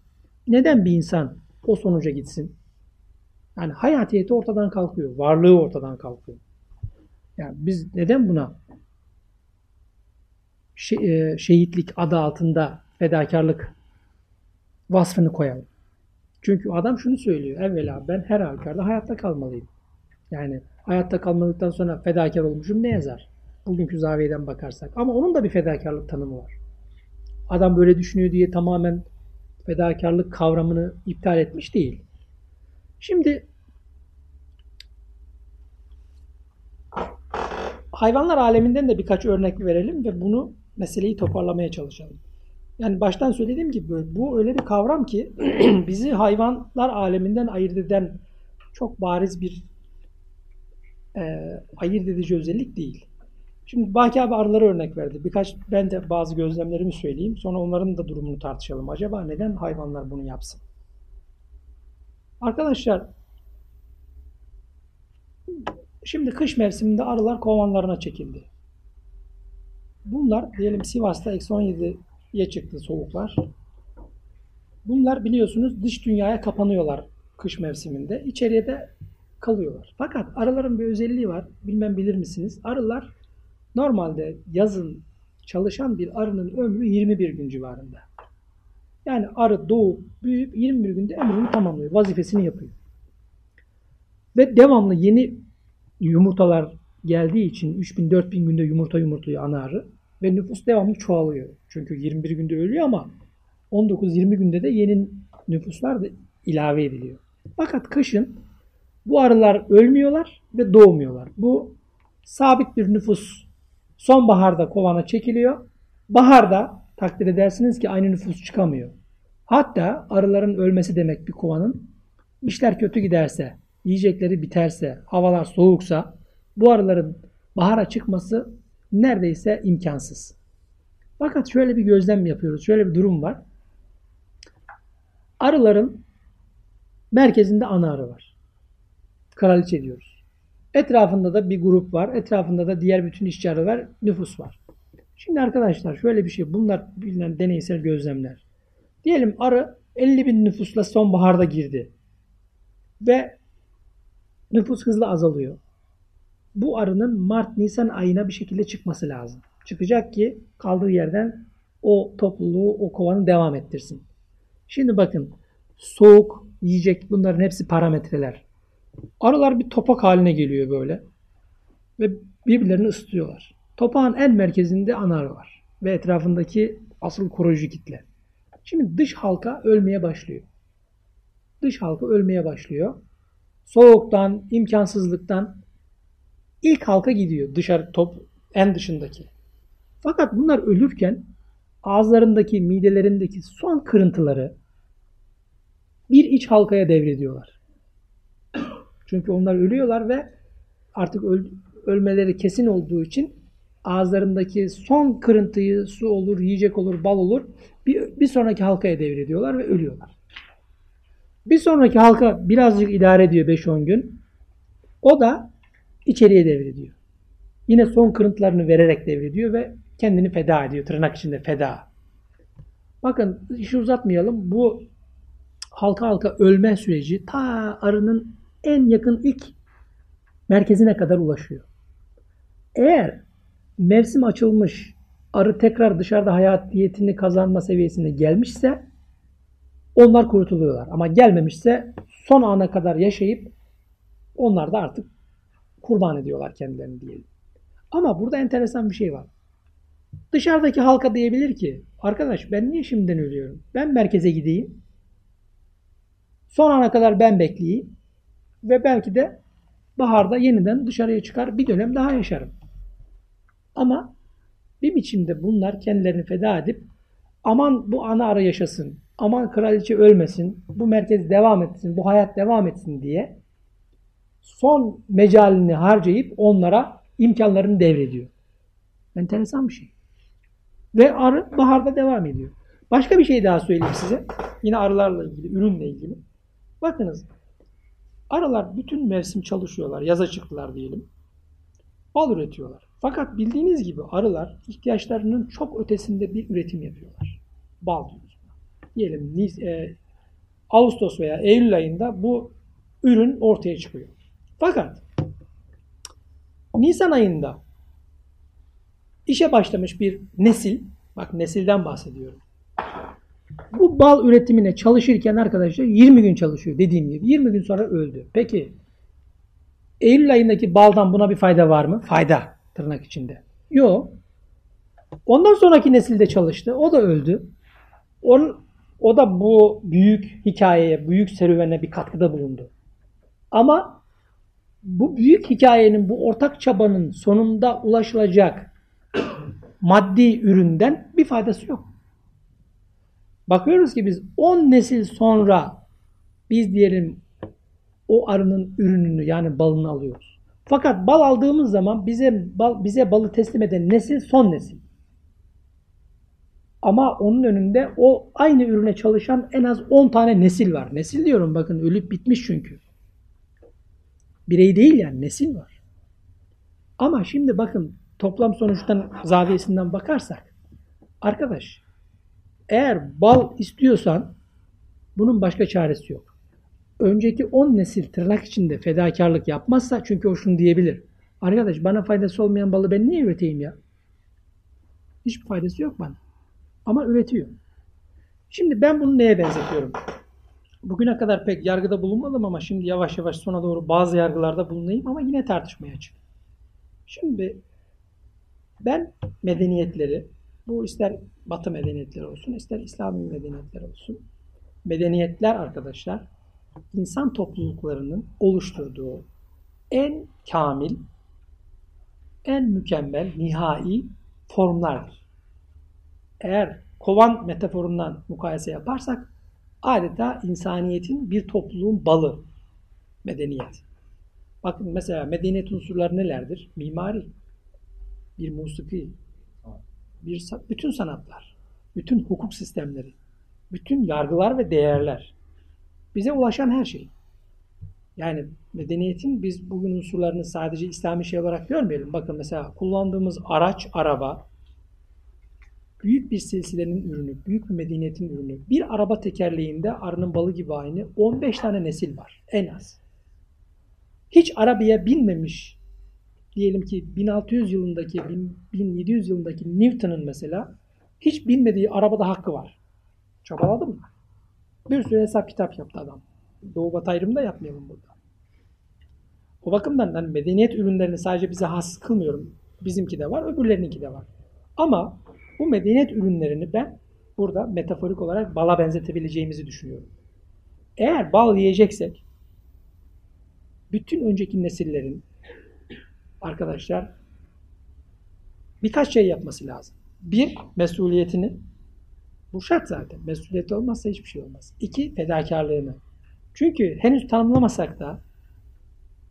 neden bir insan o sonuca gitsin? Yani hayatiyeti ortadan kalkıyor. Varlığı ortadan kalkıyor. Yani biz neden buna e, şehitlik adı altında fedakarlık vasfını koyalım? Çünkü adam şunu söylüyor. Evvela ben her halükarda hayatta kalmalıyım. Yani hayatta kalmadıktan sonra fedakar olmuşum ne yazar? Bugünkü zaviyeden bakarsak. Ama onun da bir fedakarlık tanımı var. Adam böyle düşünüyor diye tamamen fedakarlık kavramını iptal etmiş değil. Şimdi hayvanlar aleminden de birkaç örnek verelim ve bunu meseleyi toparlamaya çalışalım. Yani baştan söylediğim gibi bu öyle bir kavram ki *clears throat* bizi hayvanlar aleminden ayırt eden çok bariz bir e, ayırt edici özellik değil. Şimdi Baki abi arıları örnek verdi. Birkaç ben de bazı gözlemlerimi söyleyeyim. Sonra onların da durumunu tartışalım. Acaba neden hayvanlar bunu yapsın? Arkadaşlar şimdi kış mevsiminde arılar kovanlarına çekildi. Bunlar diyelim Sivas'ta eksi 17'ye çıktı soğuklar. Bunlar biliyorsunuz dış dünyaya kapanıyorlar kış mevsiminde. İçeriye de kalıyorlar. Fakat arıların bir özelliği var. Bilmem bilir misiniz? Arılar normalde yazın çalışan bir arının ömrü 21 gün civarında. Yani arı doğup büyüyüp 21 günde ömrünü tamamlıyor. Vazifesini yapıyor. Ve devamlı yeni yumurtalar geldiği için 3000-4000 günde yumurta yumurtluyor ana arı. Ve nüfus devamlı çoğalıyor. Çünkü 21 günde ölüyor ama 19-20 günde de yeni nüfuslar da ilave ediliyor. Fakat kışın bu arılar ölmüyorlar ve doğmuyorlar. Bu sabit bir nüfus sonbaharda kovana çekiliyor. Baharda takdir edersiniz ki aynı nüfus çıkamıyor. Hatta arıların ölmesi demek bir kovanın. İşler kötü giderse, yiyecekleri biterse, havalar soğuksa bu arıların bahara çıkması neredeyse imkansız. Fakat şöyle bir gözlem yapıyoruz. Şöyle bir durum var. Arıların merkezinde ana arı var. Kraliçe diyoruz. Etrafında da bir grup var. Etrafında da diğer bütün işçi arı var. Nüfus var. Şimdi arkadaşlar şöyle bir şey. Bunlar bilinen deneysel gözlemler. Diyelim arı 50 bin nüfusla sonbaharda girdi. Ve nüfus hızla azalıyor. Bu arının Mart-Nisan ayına bir şekilde çıkması lazım. Çıkacak ki kaldığı yerden o topluluğu, o kovanı devam ettirsin. Şimdi bakın soğuk, yiyecek bunların hepsi parametreler. Arılar bir topak haline geliyor böyle. Ve birbirlerini ısıtıyorlar. Topağın en merkezinde ana arı var. Ve etrafındaki asıl koruyucu kitle. Şimdi dış halka ölmeye başlıyor. Dış halka ölmeye başlıyor. Soğuktan, imkansızlıktan ilk halka gidiyor. Dışarı top en dışındaki. Fakat bunlar ölürken ağızlarındaki, midelerindeki son kırıntıları bir iç halkaya devrediyorlar. Çünkü onlar ölüyorlar ve artık öl ölmeleri kesin olduğu için ağızlarındaki son kırıntıyı su olur, yiyecek olur, bal olur bir, bir sonraki halkaya devrediyorlar ve ölüyorlar. Bir sonraki halka birazcık idare ediyor 5-10 gün. O da içeriye devrediyor. Yine son kırıntılarını vererek devrediyor ve kendini feda ediyor. Tırnak içinde feda. Bakın işi uzatmayalım. Bu halka halka ölme süreci ta arının en yakın ilk merkezine kadar ulaşıyor. Eğer mevsim açılmış, arı tekrar dışarıda hayatiyetini kazanma seviyesine gelmişse onlar kurtuluyorlar. Ama gelmemişse son ana kadar yaşayıp onlar da artık kurban ediyorlar kendilerini diyelim. Ama burada enteresan bir şey var. Dışarıdaki halka diyebilir ki arkadaş ben niye şimdiden ölüyorum? Ben merkeze gideyim. Son ana kadar ben bekleyeyim. Ve belki de baharda yeniden dışarıya çıkar bir dönem daha yaşarım. Ama bir biçimde bunlar kendilerini feda edip aman bu ana ara yaşasın, aman kraliçe ölmesin, bu merkez devam etsin, bu hayat devam etsin diye son mecalini harcayıp onlara imkanlarını devrediyor. Enteresan bir şey. Ve arı baharda devam ediyor. Başka bir şey daha söyleyeyim size. Yine arılarla ilgili, ürünle ilgili. Bakınız. Arılar bütün mevsim çalışıyorlar. Yaza çıktılar diyelim. Bal üretiyorlar. Fakat bildiğiniz gibi arılar ihtiyaçlarının çok ötesinde bir üretim yapıyorlar. Bal diyoruz. Diyelim e, Ağustos veya Eylül ayında bu ürün ortaya çıkıyor. Fakat Nisan ayında işe başlamış bir nesil, bak nesilden bahsediyorum. Bu bal üretimine çalışırken arkadaşlar 20 gün çalışıyor dediğim gibi. 20 gün sonra öldü. Peki Eylül ayındaki baldan buna bir fayda var mı? Fayda tırnak içinde. Yok. Ondan sonraki nesilde çalıştı. O da öldü. Onun, o da bu büyük hikayeye, büyük serüvene bir katkıda bulundu. Ama bu büyük hikayenin, bu ortak çabanın sonunda ulaşılacak *clears throat* maddi üründen bir faydası yok. Bakıyoruz ki biz 10 nesil sonra biz diyelim o arının ürününü yani balını alıyoruz. Fakat bal aldığımız zaman bize bal, bize balı teslim eden nesil son nesil. Ama onun önünde o aynı ürüne çalışan en az 10 tane nesil var. Nesil diyorum bakın ölüp bitmiş çünkü. Birey değil yani nesil var. Ama şimdi bakın toplam sonuçtan zaviyesinden bakarsak arkadaş eğer bal istiyorsan bunun başka çaresi yok. Önceki 10 nesil tırnak içinde fedakarlık yapmazsa çünkü o şunu diyebilir. Arkadaş bana faydası olmayan balı ben niye üreteyim ya? Hiçbir faydası yok bana. Ama üretiyor. Şimdi ben bunu neye benzetiyorum? Bugüne kadar pek yargıda bulunmadım ama şimdi yavaş yavaş sona doğru bazı yargılarda bulunayım ama yine tartışmaya açık. Şimdi ben medeniyetleri, bu ister Batı medeniyetleri olsun, ister İslami medeniyetler olsun, medeniyetler arkadaşlar insan topluluklarının oluşturduğu en kamil, en mükemmel, nihai formlardır. Eğer kovan metaforundan mukayese yaparsak adeta insaniyetin bir topluluğun balı medeniyet. Bakın mesela medeniyet unsurları nelerdir? Mimari, bir musiki, bir bütün sanatlar, bütün hukuk sistemleri, bütün yargılar ve değerler. Bize ulaşan her şey. Yani medeniyetin biz bugün unsurlarını sadece İslami şey olarak görmeyelim. Bakın mesela kullandığımız araç, araba büyük bir silsilenin ürünü, büyük bir medeniyetin ürünü. Bir araba tekerleğinde arının balı gibi aynı 15 tane nesil var en az. Hiç arabaya binmemiş diyelim ki 1600 yılındaki 1700 yılındaki Newton'un mesela hiç binmediği arabada hakkı var. Çabaladı mı? Bir sürü hesap kitap yaptı adam. Doğu Batı ayrımı da yapmayalım burada. O bakımdan hani medeniyet ürünlerini sadece bize has kılmıyorum. Bizimki de var, öbürlerininki de var. Ama bu medeniyet ürünlerini ben burada metaforik olarak bala benzetebileceğimizi düşünüyorum. Eğer bal yiyeceksek bütün önceki nesillerin arkadaşlar birkaç şey yapması lazım. Bir, mesuliyetini bu şart zaten. Mesuliyeti olmazsa hiçbir şey olmaz. İki, fedakarlığını. Çünkü henüz tanımlamasak da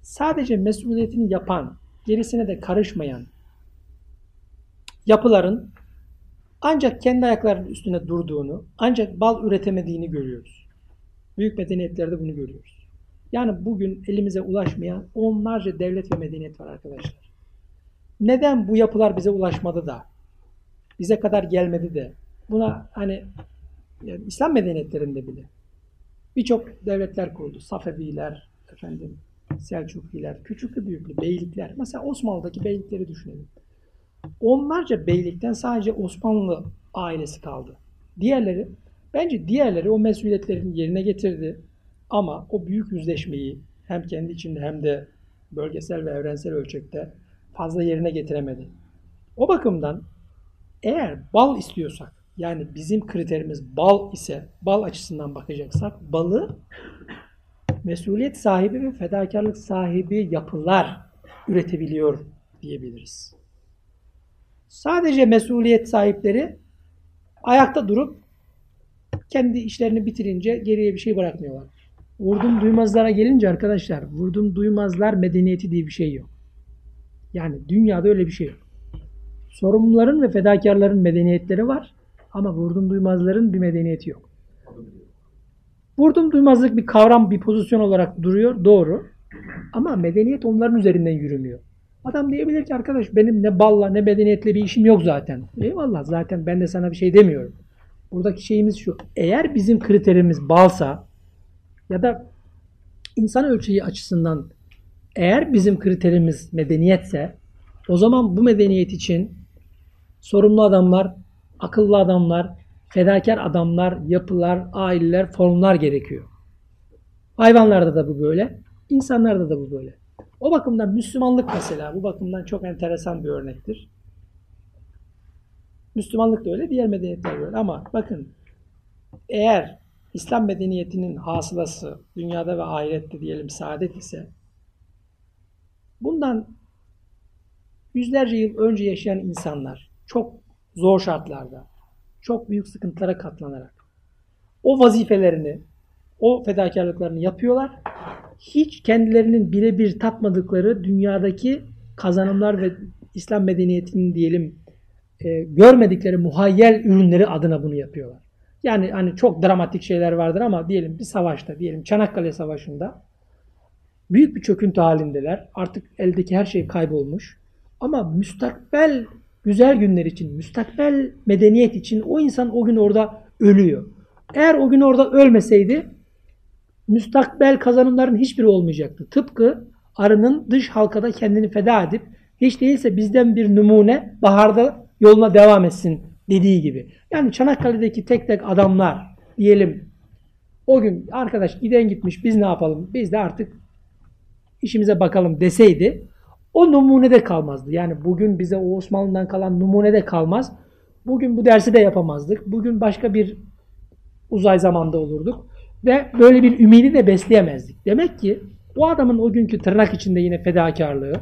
sadece mesuliyetini yapan, gerisine de karışmayan yapıların ancak kendi ayaklarının üstüne durduğunu, ancak bal üretemediğini görüyoruz. Büyük medeniyetlerde bunu görüyoruz. Yani bugün elimize ulaşmayan onlarca devlet ve medeniyet var arkadaşlar. Neden bu yapılar bize ulaşmadı da, bize kadar gelmedi de, buna hani yani İslam medeniyetlerinde bile birçok devletler kurdu. Safeviler, efendim Selçukliler, küçüklü büyüklü beylikler. Mesela Osmanlı'daki beylikleri düşünelim. Onlarca beylikten sadece Osmanlı ailesi kaldı. Diğerleri, bence diğerleri o mesuliyetlerini yerine getirdi. Ama o büyük yüzleşmeyi hem kendi içinde hem de bölgesel ve evrensel ölçekte fazla yerine getiremedi. O bakımdan eğer bal istiyorsak, yani bizim kriterimiz bal ise, bal açısından bakacaksak, balı mesuliyet sahibi ve fedakarlık sahibi yapılar üretebiliyor diyebiliriz. Sadece mesuliyet sahipleri ayakta durup kendi işlerini bitirince geriye bir şey bırakmıyorlar. Vurdum duymazlara gelince arkadaşlar, vurdum duymazlar medeniyeti diye bir şey yok. Yani dünyada öyle bir şey yok. Sorumluların ve fedakarların medeniyetleri var ama vurdum duymazların bir medeniyeti yok. Vurdum duymazlık bir kavram, bir pozisyon olarak duruyor, doğru. Ama medeniyet onların üzerinden yürümüyor. Adam diyebilir ki arkadaş benim ne balla ne medeniyetle bir işim yok zaten. Eyvallah zaten ben de sana bir şey demiyorum. Buradaki şeyimiz şu. Eğer bizim kriterimiz balsa ya da insan ölçeği açısından eğer bizim kriterimiz medeniyetse o zaman bu medeniyet için sorumlu adamlar, akıllı adamlar, fedakar adamlar, yapılar, aileler, formlar gerekiyor. Hayvanlarda da bu böyle, insanlarda da bu böyle. O bakımdan Müslümanlık mesela bu bakımdan çok enteresan bir örnektir. Müslümanlık da öyle, diğer medeniyetler böyle. Ama bakın eğer İslam medeniyetinin hasılası dünyada ve ahirette diyelim saadet ise bundan yüzlerce yıl önce yaşayan insanlar çok zor şartlarda, çok büyük sıkıntılara katlanarak o vazifelerini, o fedakarlıklarını yapıyorlar. Hiç kendilerinin birebir tatmadıkları dünyadaki kazanımlar ve İslam medeniyetinin diyelim e, görmedikleri muhayyel ürünleri adına bunu yapıyorlar. Yani hani çok dramatik şeyler vardır ama diyelim bir savaşta, diyelim Çanakkale Savaşı'nda büyük bir çöküntü halindeler. Artık eldeki her şey kaybolmuş. Ama müstakbel güzel günler için, müstakbel medeniyet için o insan o gün orada ölüyor. Eğer o gün orada ölmeseydi müstakbel kazanımların hiçbiri olmayacaktı. Tıpkı arının dış halkada kendini feda edip hiç değilse bizden bir numune baharda yoluna devam etsin dediği gibi. Yani Çanakkale'deki tek tek adamlar diyelim o gün arkadaş giden gitmiş biz ne yapalım biz de artık işimize bakalım deseydi o numune de kalmazdı. Yani bugün bize o Osmanlı'dan kalan numune de kalmaz. Bugün bu dersi de yapamazdık. Bugün başka bir uzay zamanda olurduk. Ve böyle bir ümidi de besleyemezdik. Demek ki o adamın o günkü tırnak içinde yine fedakarlığı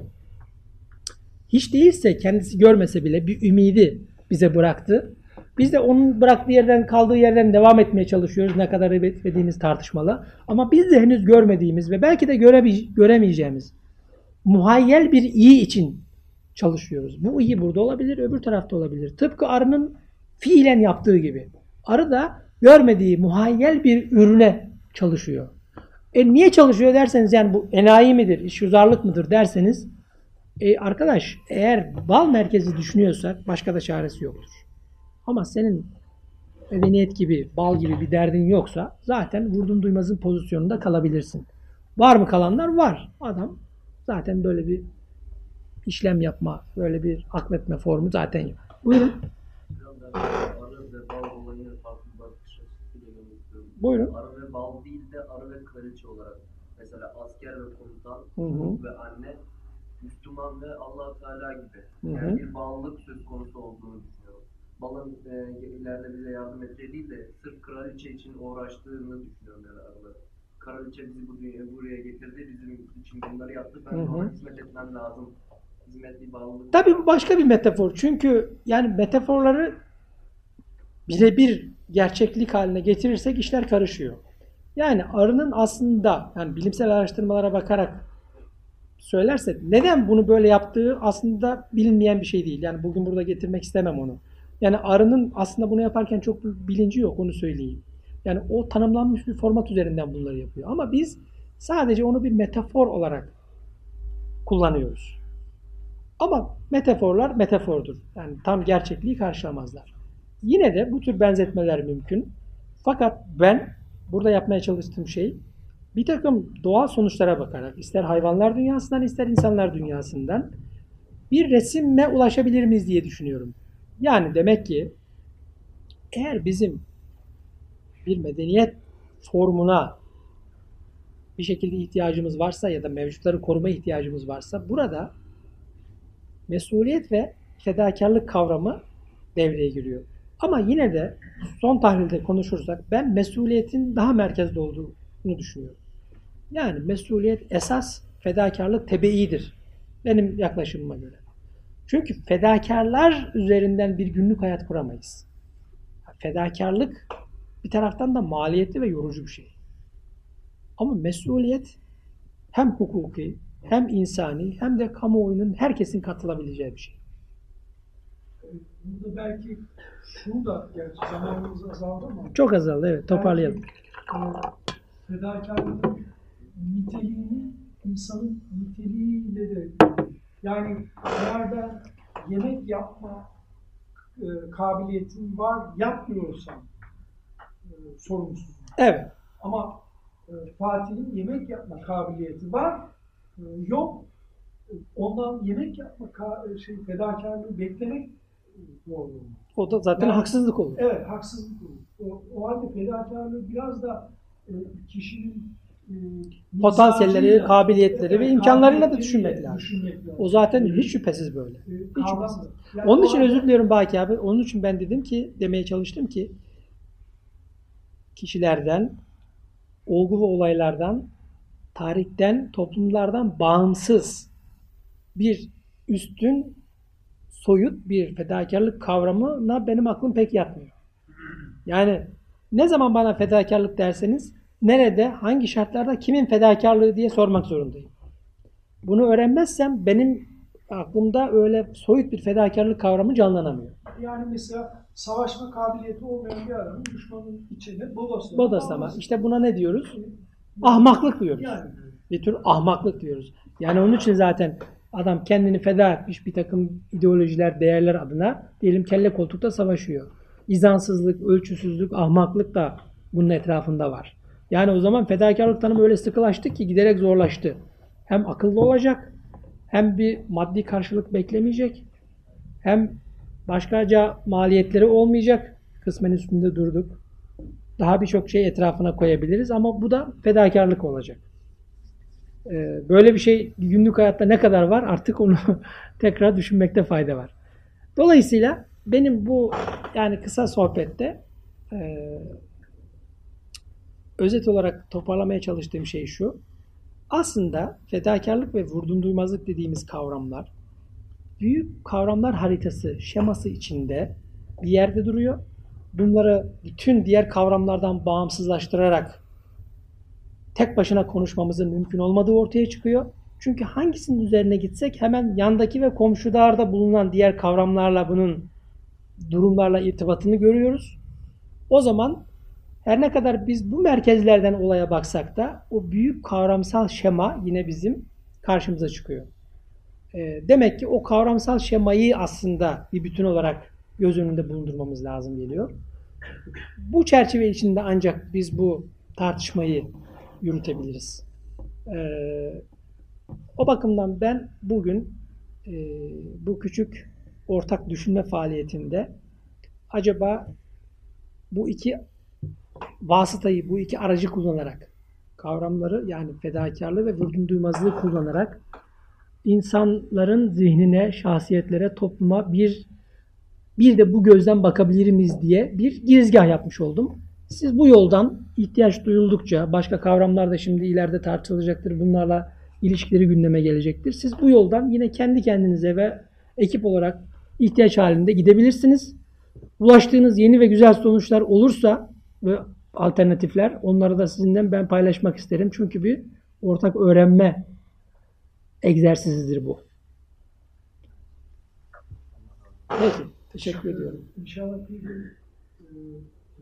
hiç değilse kendisi görmese bile bir ümidi bize bıraktı. Biz de onun bıraktığı yerden kaldığı yerden devam etmeye çalışıyoruz. Ne kadar etmediğimiz tartışmalı. Ama biz de henüz görmediğimiz ve belki de göremeyeceğimiz muhayyel bir iyi için çalışıyoruz. Bu iyi burada olabilir, öbür tarafta olabilir. Tıpkı arının fiilen yaptığı gibi. Arı da görmediği muhayyel bir ürüne çalışıyor. E niye çalışıyor derseniz yani bu enayi midir, işgüzarlık mıdır derseniz e arkadaş eğer bal merkezi düşünüyorsak başka da çaresi yoktur. Ama senin medeniyet gibi, bal gibi bir derdin yoksa zaten vurdum duymazın pozisyonunda kalabilirsin. Var mı kalanlar? Var. Adam zaten böyle bir işlem yapma, böyle bir akletme formu zaten yok. Buyurun. Buyurun. Arı ve bal değil de arı ve kraliçe olarak. Mesela asker ve komutan Hı hı. ve anne, Müslüman ve allah Teala gibi. Hı hı. Yani bir bağlılık söz konusu olduğunu düşünüyorum. Balın e, ileride bize yardım edeceği değil de sırf kraliçe için uğraştığını düşünüyorum yani. Kraliçe bizi bu dünyaya, buraya getirdi, bizim için bunları yaptı. Ben Hı hı. hizmet etmem lazım. Hizmet bir bağlılık. Tabii bu başka bir metafor. Çünkü yani metaforları birebir gerçeklik haline getirirsek işler karışıyor. Yani arının aslında yani bilimsel araştırmalara bakarak söylersek neden bunu böyle yaptığı aslında bilinmeyen bir şey değil. Yani bugün burada getirmek istemem onu. Yani arının aslında bunu yaparken çok bir bilinci yok onu söyleyeyim. Yani o tanımlanmış bir format üzerinden bunları yapıyor. Ama biz sadece onu bir metafor olarak kullanıyoruz. Ama metaforlar metafordur. Yani tam gerçekliği karşılamazlar. Yine de bu tür benzetmeler mümkün. Fakat ben burada yapmaya çalıştığım şey bir takım doğal sonuçlara bakarak ister hayvanlar dünyasından ister insanlar dünyasından bir resime ulaşabilir miyiz diye düşünüyorum. Yani demek ki eğer bizim bir medeniyet formuna bir şekilde ihtiyacımız varsa ya da mevcutları koruma ihtiyacımız varsa burada mesuliyet ve fedakarlık kavramı devreye giriyor. Ama yine de son tahlilde konuşursak ben mesuliyetin daha merkezde olduğunu düşünüyorum. Yani mesuliyet esas fedakarlık tebeidir. Benim yaklaşımıma göre. Çünkü fedakarlar üzerinden bir günlük hayat kuramayız. Fedakarlık bir taraftan da maliyetli ve yorucu bir şey. Ama mesuliyet hem hukuki hem insani hem de kamuoyunun herkesin katılabileceği bir şey. Burada belki şunu da, gerçi zamanımız azaldı ama Çok azaldı evet toparlayalım. belki, e, fedakarlığın niteliğini insanın niteliğiyle de yani ben yemek yapma e, kabiliyetim var yapmıyorsam e, sorumsuzum. Evet. Ama e, Fatih'in yemek yapma kabiliyeti var, e, yok. Ondan yemek yapma ka- e, şey fedakarlığı beklemek doğru. O da zaten Yani- haksızlık olur. Evet, haksızlık olur. O, o halde fedakarlığı biraz da e, kişinin Potansiyelleri, mizacıyla, kabiliyetleri ve imkanlarıyla da düşünmek lazım. O zaten hiç şüphesiz böyle. E, Hiç şüphesiz. Onun için özür diliyorum Baki abi. Onun için ben dedim ki demeye çalıştım ki kişilerden, olgu ve olaylardan, tarihten, toplumlardan bağımsız bir üstün, soyut bir fedakarlık kavramına benim aklım pek yatmıyor. Yani ne zaman bana fedakarlık derseniz nerede, hangi şartlarda kimin fedakarlığı diye sormak zorundayım. Bunu öğrenmezsem benim aklımda öyle soyut bir fedakarlık kavramı canlanamıyor. Yani mesela savaşma kabiliyeti olmayan bir adamın düşmanın içinde bodoslama. Bodoslama. İşte buna ne diyoruz? Ahmaklık diyoruz. Yani. Bir tür ahmaklık diyoruz. Yani onun için zaten adam kendini feda etmiş bir takım ideolojiler, değerler adına diyelim kelle koltukta savaşıyor. İzansızlık, ölçüsüzlük, ahmaklık da bunun etrafında var. Yani o zaman fedakarlık tanımı öyle sıkılaştı ki giderek zorlaştı. Hem akıllı olacak, hem bir maddi karşılık beklemeyecek, hem başkaca maliyetleri olmayacak. Kısmen üstünde durduk. Daha birçok şey etrafına koyabiliriz ama bu da fedakarlık olacak. Ee, Böyle bir şey günlük hayatta ne kadar var artık onu *laughs* tekrar düşünmekte fayda var. Dolayısıyla benim bu yani kısa sohbette e, özet olarak toparlamaya çalıştığım şey şu. Aslında fedakarlık ve vurdum duymazlık dediğimiz kavramlar büyük kavramlar haritası, şeması içinde bir yerde duruyor. Bunları bütün diğer kavramlardan bağımsızlaştırarak tek başına konuşmamızın mümkün olmadığı ortaya çıkıyor. Çünkü hangisinin üzerine gitsek hemen yandaki ve komşularda bulunan diğer kavramlarla bunun durumlarla irtibatını görüyoruz. O zaman her ne kadar biz bu merkezlerden olaya baksak da o büyük kavramsal şema yine bizim karşımıza çıkıyor. E, demek ki o kavramsal şemayı aslında bir bütün olarak göz önünde bulundurmamız lazım geliyor. Bu çerçeve içinde ancak biz bu tartışmayı yürütebiliriz. E, o bakımdan ben bugün e, bu küçük ortak düşünme faaliyetinde acaba bu iki vasıtayı, bu iki aracı kullanarak kavramları yani fedakarlığı ve vurdum duymazlığı kullanarak insanların zihnine, şahsiyetlere, topluma bir bir de bu gözden bakabilir miyiz diye bir girizgah yapmış oldum. Siz bu yoldan ihtiyaç duyuldukça, başka kavramlar da şimdi ileride tartışılacaktır, bunlarla ilişkileri gündeme gelecektir. Siz bu yoldan yine kendi kendinize ve ekip olarak ihtiyaç halinde gidebilirsiniz. Ulaştığınız yeni ve güzel sonuçlar olursa ve alternatifler onları da sizinle ben paylaşmak isterim. Çünkü bir ortak öğrenme egzersizidir bu. Peki. Teşekkür ediyorum. İnşallah bir gün e,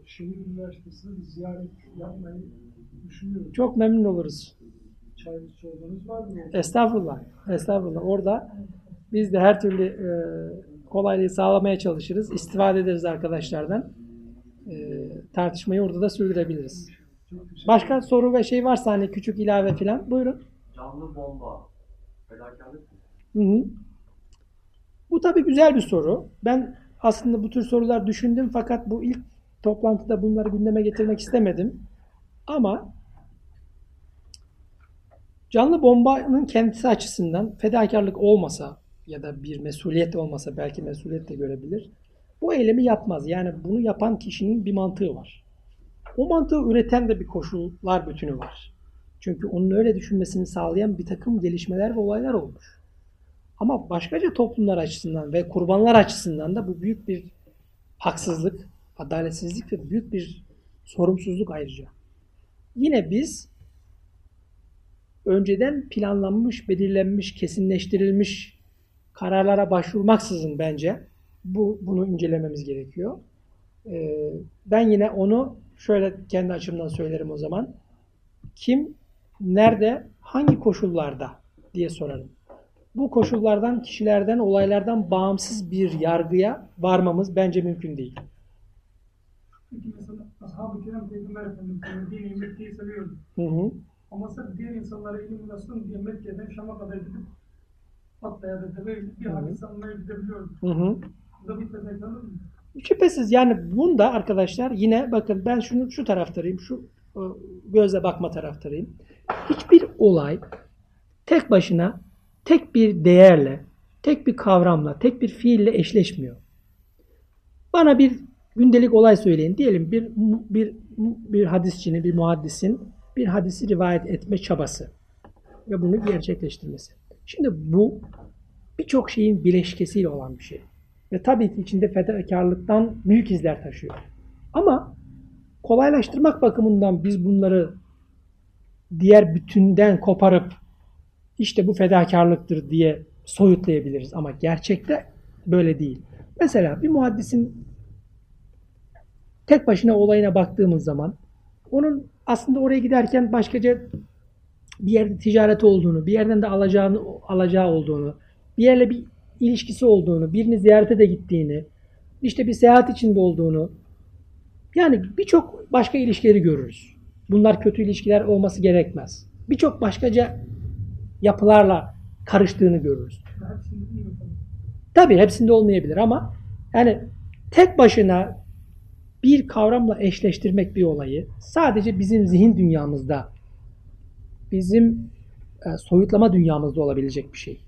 şehir üniversitesine bir ziyaret yapmayı düşünüyorum. Çok memnun oluruz. Çayınız çorbanız var mı? Estağfurullah. Estağfurullah. Orada biz de her türlü e, kolaylığı sağlamaya çalışırız. İstifade ederiz arkadaşlardan. E, tartışmayı orada da sürdürebiliriz. Başka soru ve şey varsa hani küçük ilave falan buyurun. Canlı bomba. Fedakarlık mı? Hı hı. Bu tabii güzel bir soru. Ben aslında bu tür sorular düşündüm fakat bu ilk toplantıda bunları gündeme getirmek istemedim. Ama canlı bombanın kendisi açısından fedakarlık olmasa ya da bir mesuliyet olmasa belki mesuliyet de görebilir. Bu eylemi yapmaz. Yani bunu yapan kişinin bir mantığı var. O mantığı üreten de bir koşullar bütünü var. Çünkü onun öyle düşünmesini sağlayan bir takım gelişmeler ve olaylar olmuş. Ama başkaca toplumlar açısından ve kurbanlar açısından da bu büyük bir haksızlık, adaletsizlik ve büyük bir sorumsuzluk ayrıca. Yine biz önceden planlanmış, belirlenmiş, kesinleştirilmiş kararlara başvurmaksızın bence bu bunu incelememiz gerekiyor. Ee, ben yine onu şöyle kendi açımdan söylerim o zaman. Kim, nerede, hangi koşullarda diye sorarım. Bu koşullardan, kişilerden, olaylardan bağımsız bir yargıya varmamız bence mümkün değil. Peki mesela Ashab-ı Kiram Peygamber Efendimiz'in dini Mekke'yi seviyordu. Hı hı. Ama sırf diğer insanlara ilim ulaşsın diye Mekke'den Şam'a kadar gidip Hatta da deve bir hadis almaya gidebiliyordu. Hı hı. Şüphesiz yani bunda arkadaşlar yine bakın ben şunu şu taraftarıyım, şu e, gözle bakma taraftarıyım. Hiçbir olay tek başına tek bir değerle, tek bir kavramla, tek bir fiille eşleşmiyor. Bana bir gündelik olay söyleyin. Diyelim bir bir bir hadisçinin, bir muhaddisin bir hadisi rivayet etme çabası ve bunu gerçekleştirmesi. Şimdi bu birçok şeyin bileşkesiyle olan bir şey. Ve tabii ki içinde fedakarlıktan büyük izler taşıyor. Ama kolaylaştırmak bakımından biz bunları diğer bütünden koparıp işte bu fedakarlıktır diye soyutlayabiliriz. Ama gerçekte böyle değil. Mesela bir muhaddisin tek başına olayına baktığımız zaman onun aslında oraya giderken başkaca bir yerde ticaret olduğunu, bir yerden de alacağını, alacağı olduğunu, bir yerle bir ilişkisi olduğunu, birini ziyarete de gittiğini, işte bir seyahat içinde olduğunu, yani birçok başka ilişkileri görürüz. Bunlar kötü ilişkiler olması gerekmez. Birçok başkaca yapılarla karıştığını görürüz. Tabii hepsinde olmayabilir ama yani tek başına bir kavramla eşleştirmek bir olayı sadece bizim zihin dünyamızda, bizim e, soyutlama dünyamızda olabilecek bir şey.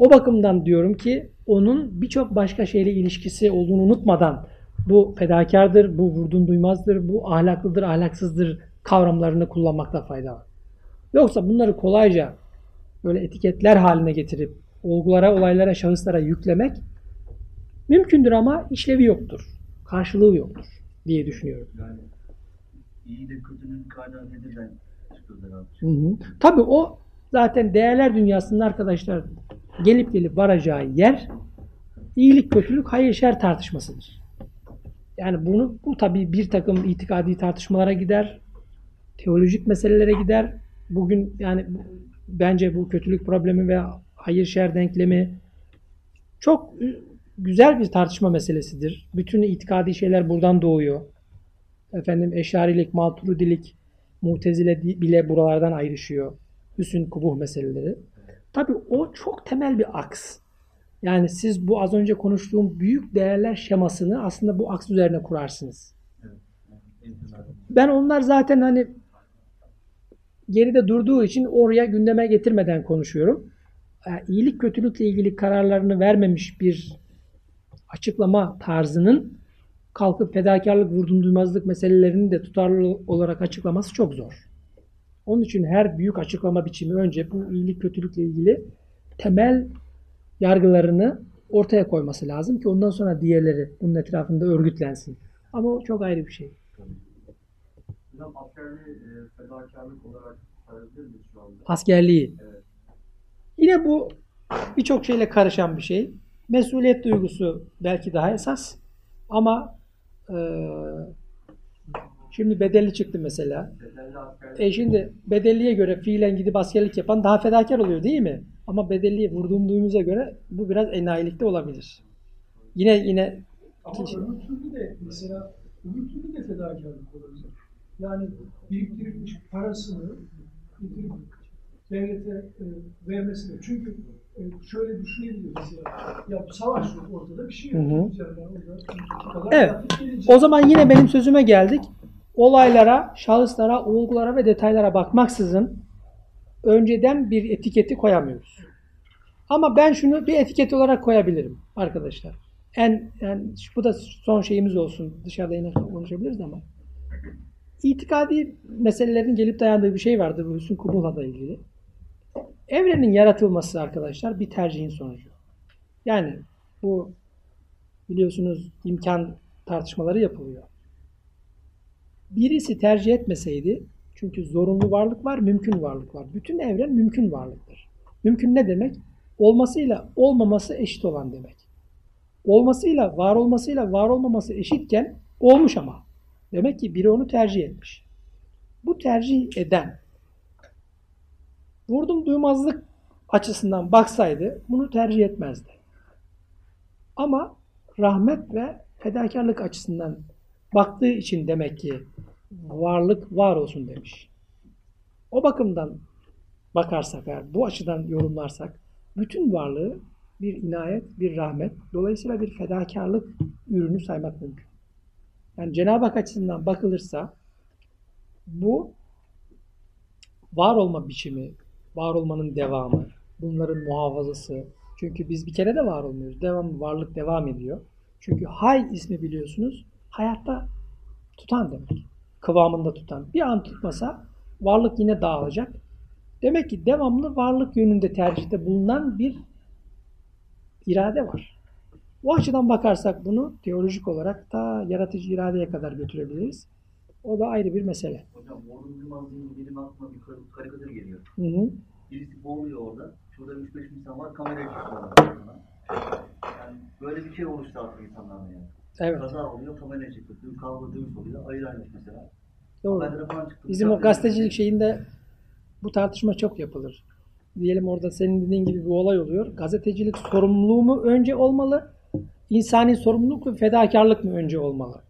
O bakımdan diyorum ki onun birçok başka şeyle ilişkisi olduğunu unutmadan bu fedakardır, bu vurdum duymazdır, bu ahlaklıdır, ahlaksızdır kavramlarını kullanmakta fayda var. Yoksa bunları kolayca böyle etiketler haline getirip olgulara, olaylara, şahıslara yüklemek mümkündür ama işlevi yoktur. Karşılığı yoktur diye düşünüyorum. Yani iyi de kötünün kaynağı nedir ben çıkıyorlar abi. Hı hı. Tabii o Zaten değerler dünyasının arkadaşlar gelip gelip varacağı yer iyilik, kötülük, hayır, şer tartışmasıdır. Yani bunu bu tabii bir takım itikadi tartışmalara gider, teolojik meselelere gider. Bugün yani bence bu kötülük problemi ve hayır şer denklemi çok güzel bir tartışma meselesidir. Bütün itikadi şeyler buradan doğuyor. Efendim eşarilik, maturidilik, mutezile bile buralardan ayrışıyor. Hüsn kubuh meseleleri. Tabii o çok temel bir aks. Yani siz bu az önce konuştuğum büyük değerler şemasını aslında bu aks üzerine kurarsınız. Ben onlar zaten hani geride durduğu için oraya gündeme getirmeden konuşuyorum. Yani iyilik kötülükle ilgili kararlarını vermemiş bir açıklama tarzının kalkıp fedakarlık, vurdum duymazlık meselelerini de tutarlı olarak açıklaması çok zor. Onun için her büyük açıklama biçimi önce bu iyilik kötülükle ilgili temel yargılarını ortaya koyması lazım ki ondan sonra diğerleri bunun etrafında örgütlensin. Ama o çok ayrı bir şey. Hocam askerliği e, fedakarlık olarak şu anda? Askerliği. Evet. Yine bu birçok şeyle karışan bir şey. Mesuliyet duygusu belki daha esas ama eee, şimdi bedelli çıktı mesela. Bedelli E şimdi bedelliye göre fiilen gidip askerlik yapan daha fedakar oluyor değil mi? Ama bedelliye vurduğum duyumuza göre bu biraz enayilikte olabilir. Yine yine Ama öbür türlü de mesela öbür türlü de fedakarlık olabilir. Yani biriktirilmiş parasını devlete e, vermesi de. Çünkü e, şöyle düşünebiliriz ya. Ya savaş yok ortada bir şey yok. Hı hı. Üzerinden orada Evet. O zaman yine benim sözüme geldik. Olaylara, şahıslara, olgulara ve detaylara bakmaksızın önceden bir etiketi koyamıyoruz. Ama ben şunu bir etiket olarak koyabilirim arkadaşlar. En, en bu da son şeyimiz olsun. Dışarıda yine konuşabiliriz ama. İtikadi meselelerin gelip dayandığı bir şey vardır bu Hüsnü Kubuh'la ilgili. Evrenin yaratılması arkadaşlar bir tercihin sonucu. Yani bu biliyorsunuz imkan tartışmaları yapılıyor. Birisi tercih etmeseydi, çünkü zorunlu varlık var, mümkün varlık var. Bütün evren mümkün varlıktır. Mümkün ne demek? Olmasıyla olmaması eşit olan demek. Olmasıyla, var olmasıyla var olmaması eşitken olmuş ama. Demek ki biri onu tercih etmiş. Bu tercih eden vurdum duymazlık açısından baksaydı bunu tercih etmezdi. Ama rahmet ve fedakarlık açısından baktığı için demek ki varlık var olsun demiş. O bakımdan bakarsak eğer bu açıdan yorumlarsak bütün varlığı bir inayet, bir rahmet, dolayısıyla bir fedakarlık ürünü saymak mümkün. Yani Cenab-ı Hak açısından bakılırsa bu var olma biçimi, var olmanın devamı, bunların muhafazası. Çünkü biz bir kere de var olmuyoruz. Devam, varlık devam ediyor. Çünkü hay ismi biliyorsunuz hayatta tutan demek. Kıvamında tutan. Bir an tutmasa varlık yine dağılacak. Demek ki devamlı varlık yönünde tercihte bulunan bir irade var. O açıdan bakarsak bunu teolojik olarak da yaratıcı iradeye kadar götürebiliriz. O da ayrı bir mesele. Hocam Orhun Yılmaz deyince benim aklıma bir kar- karikatür geliyor. Hı hı. Birisi boğuluyor orada. Şurada 3-5 insan var. Kameraya çekiyorlar. Yani böyle bir şey oluştu artık insanların yani. Evet. Kaza oluyor, kameraya çekiyor. Dün kavga dövüş oluyor. Ayır aymış mesela. Doğru. Çıktı. Bizim o gazetecilik şeyinde bu tartışma çok yapılır. Diyelim orada senin dediğin gibi bir olay oluyor. Gazetecilik sorumluluğu mu önce olmalı? İnsani sorumluluk ve fedakarlık mı önce olmalı?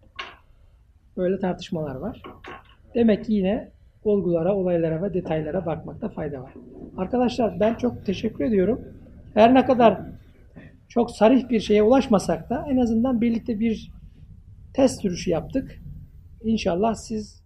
Böyle tartışmalar var. Demek ki yine olgulara, olaylara ve detaylara bakmakta fayda var. Arkadaşlar ben çok teşekkür ediyorum. Her ne kadar çok sarih bir şeye ulaşmasak da en azından birlikte bir test sürüşü yaptık. İnşallah siz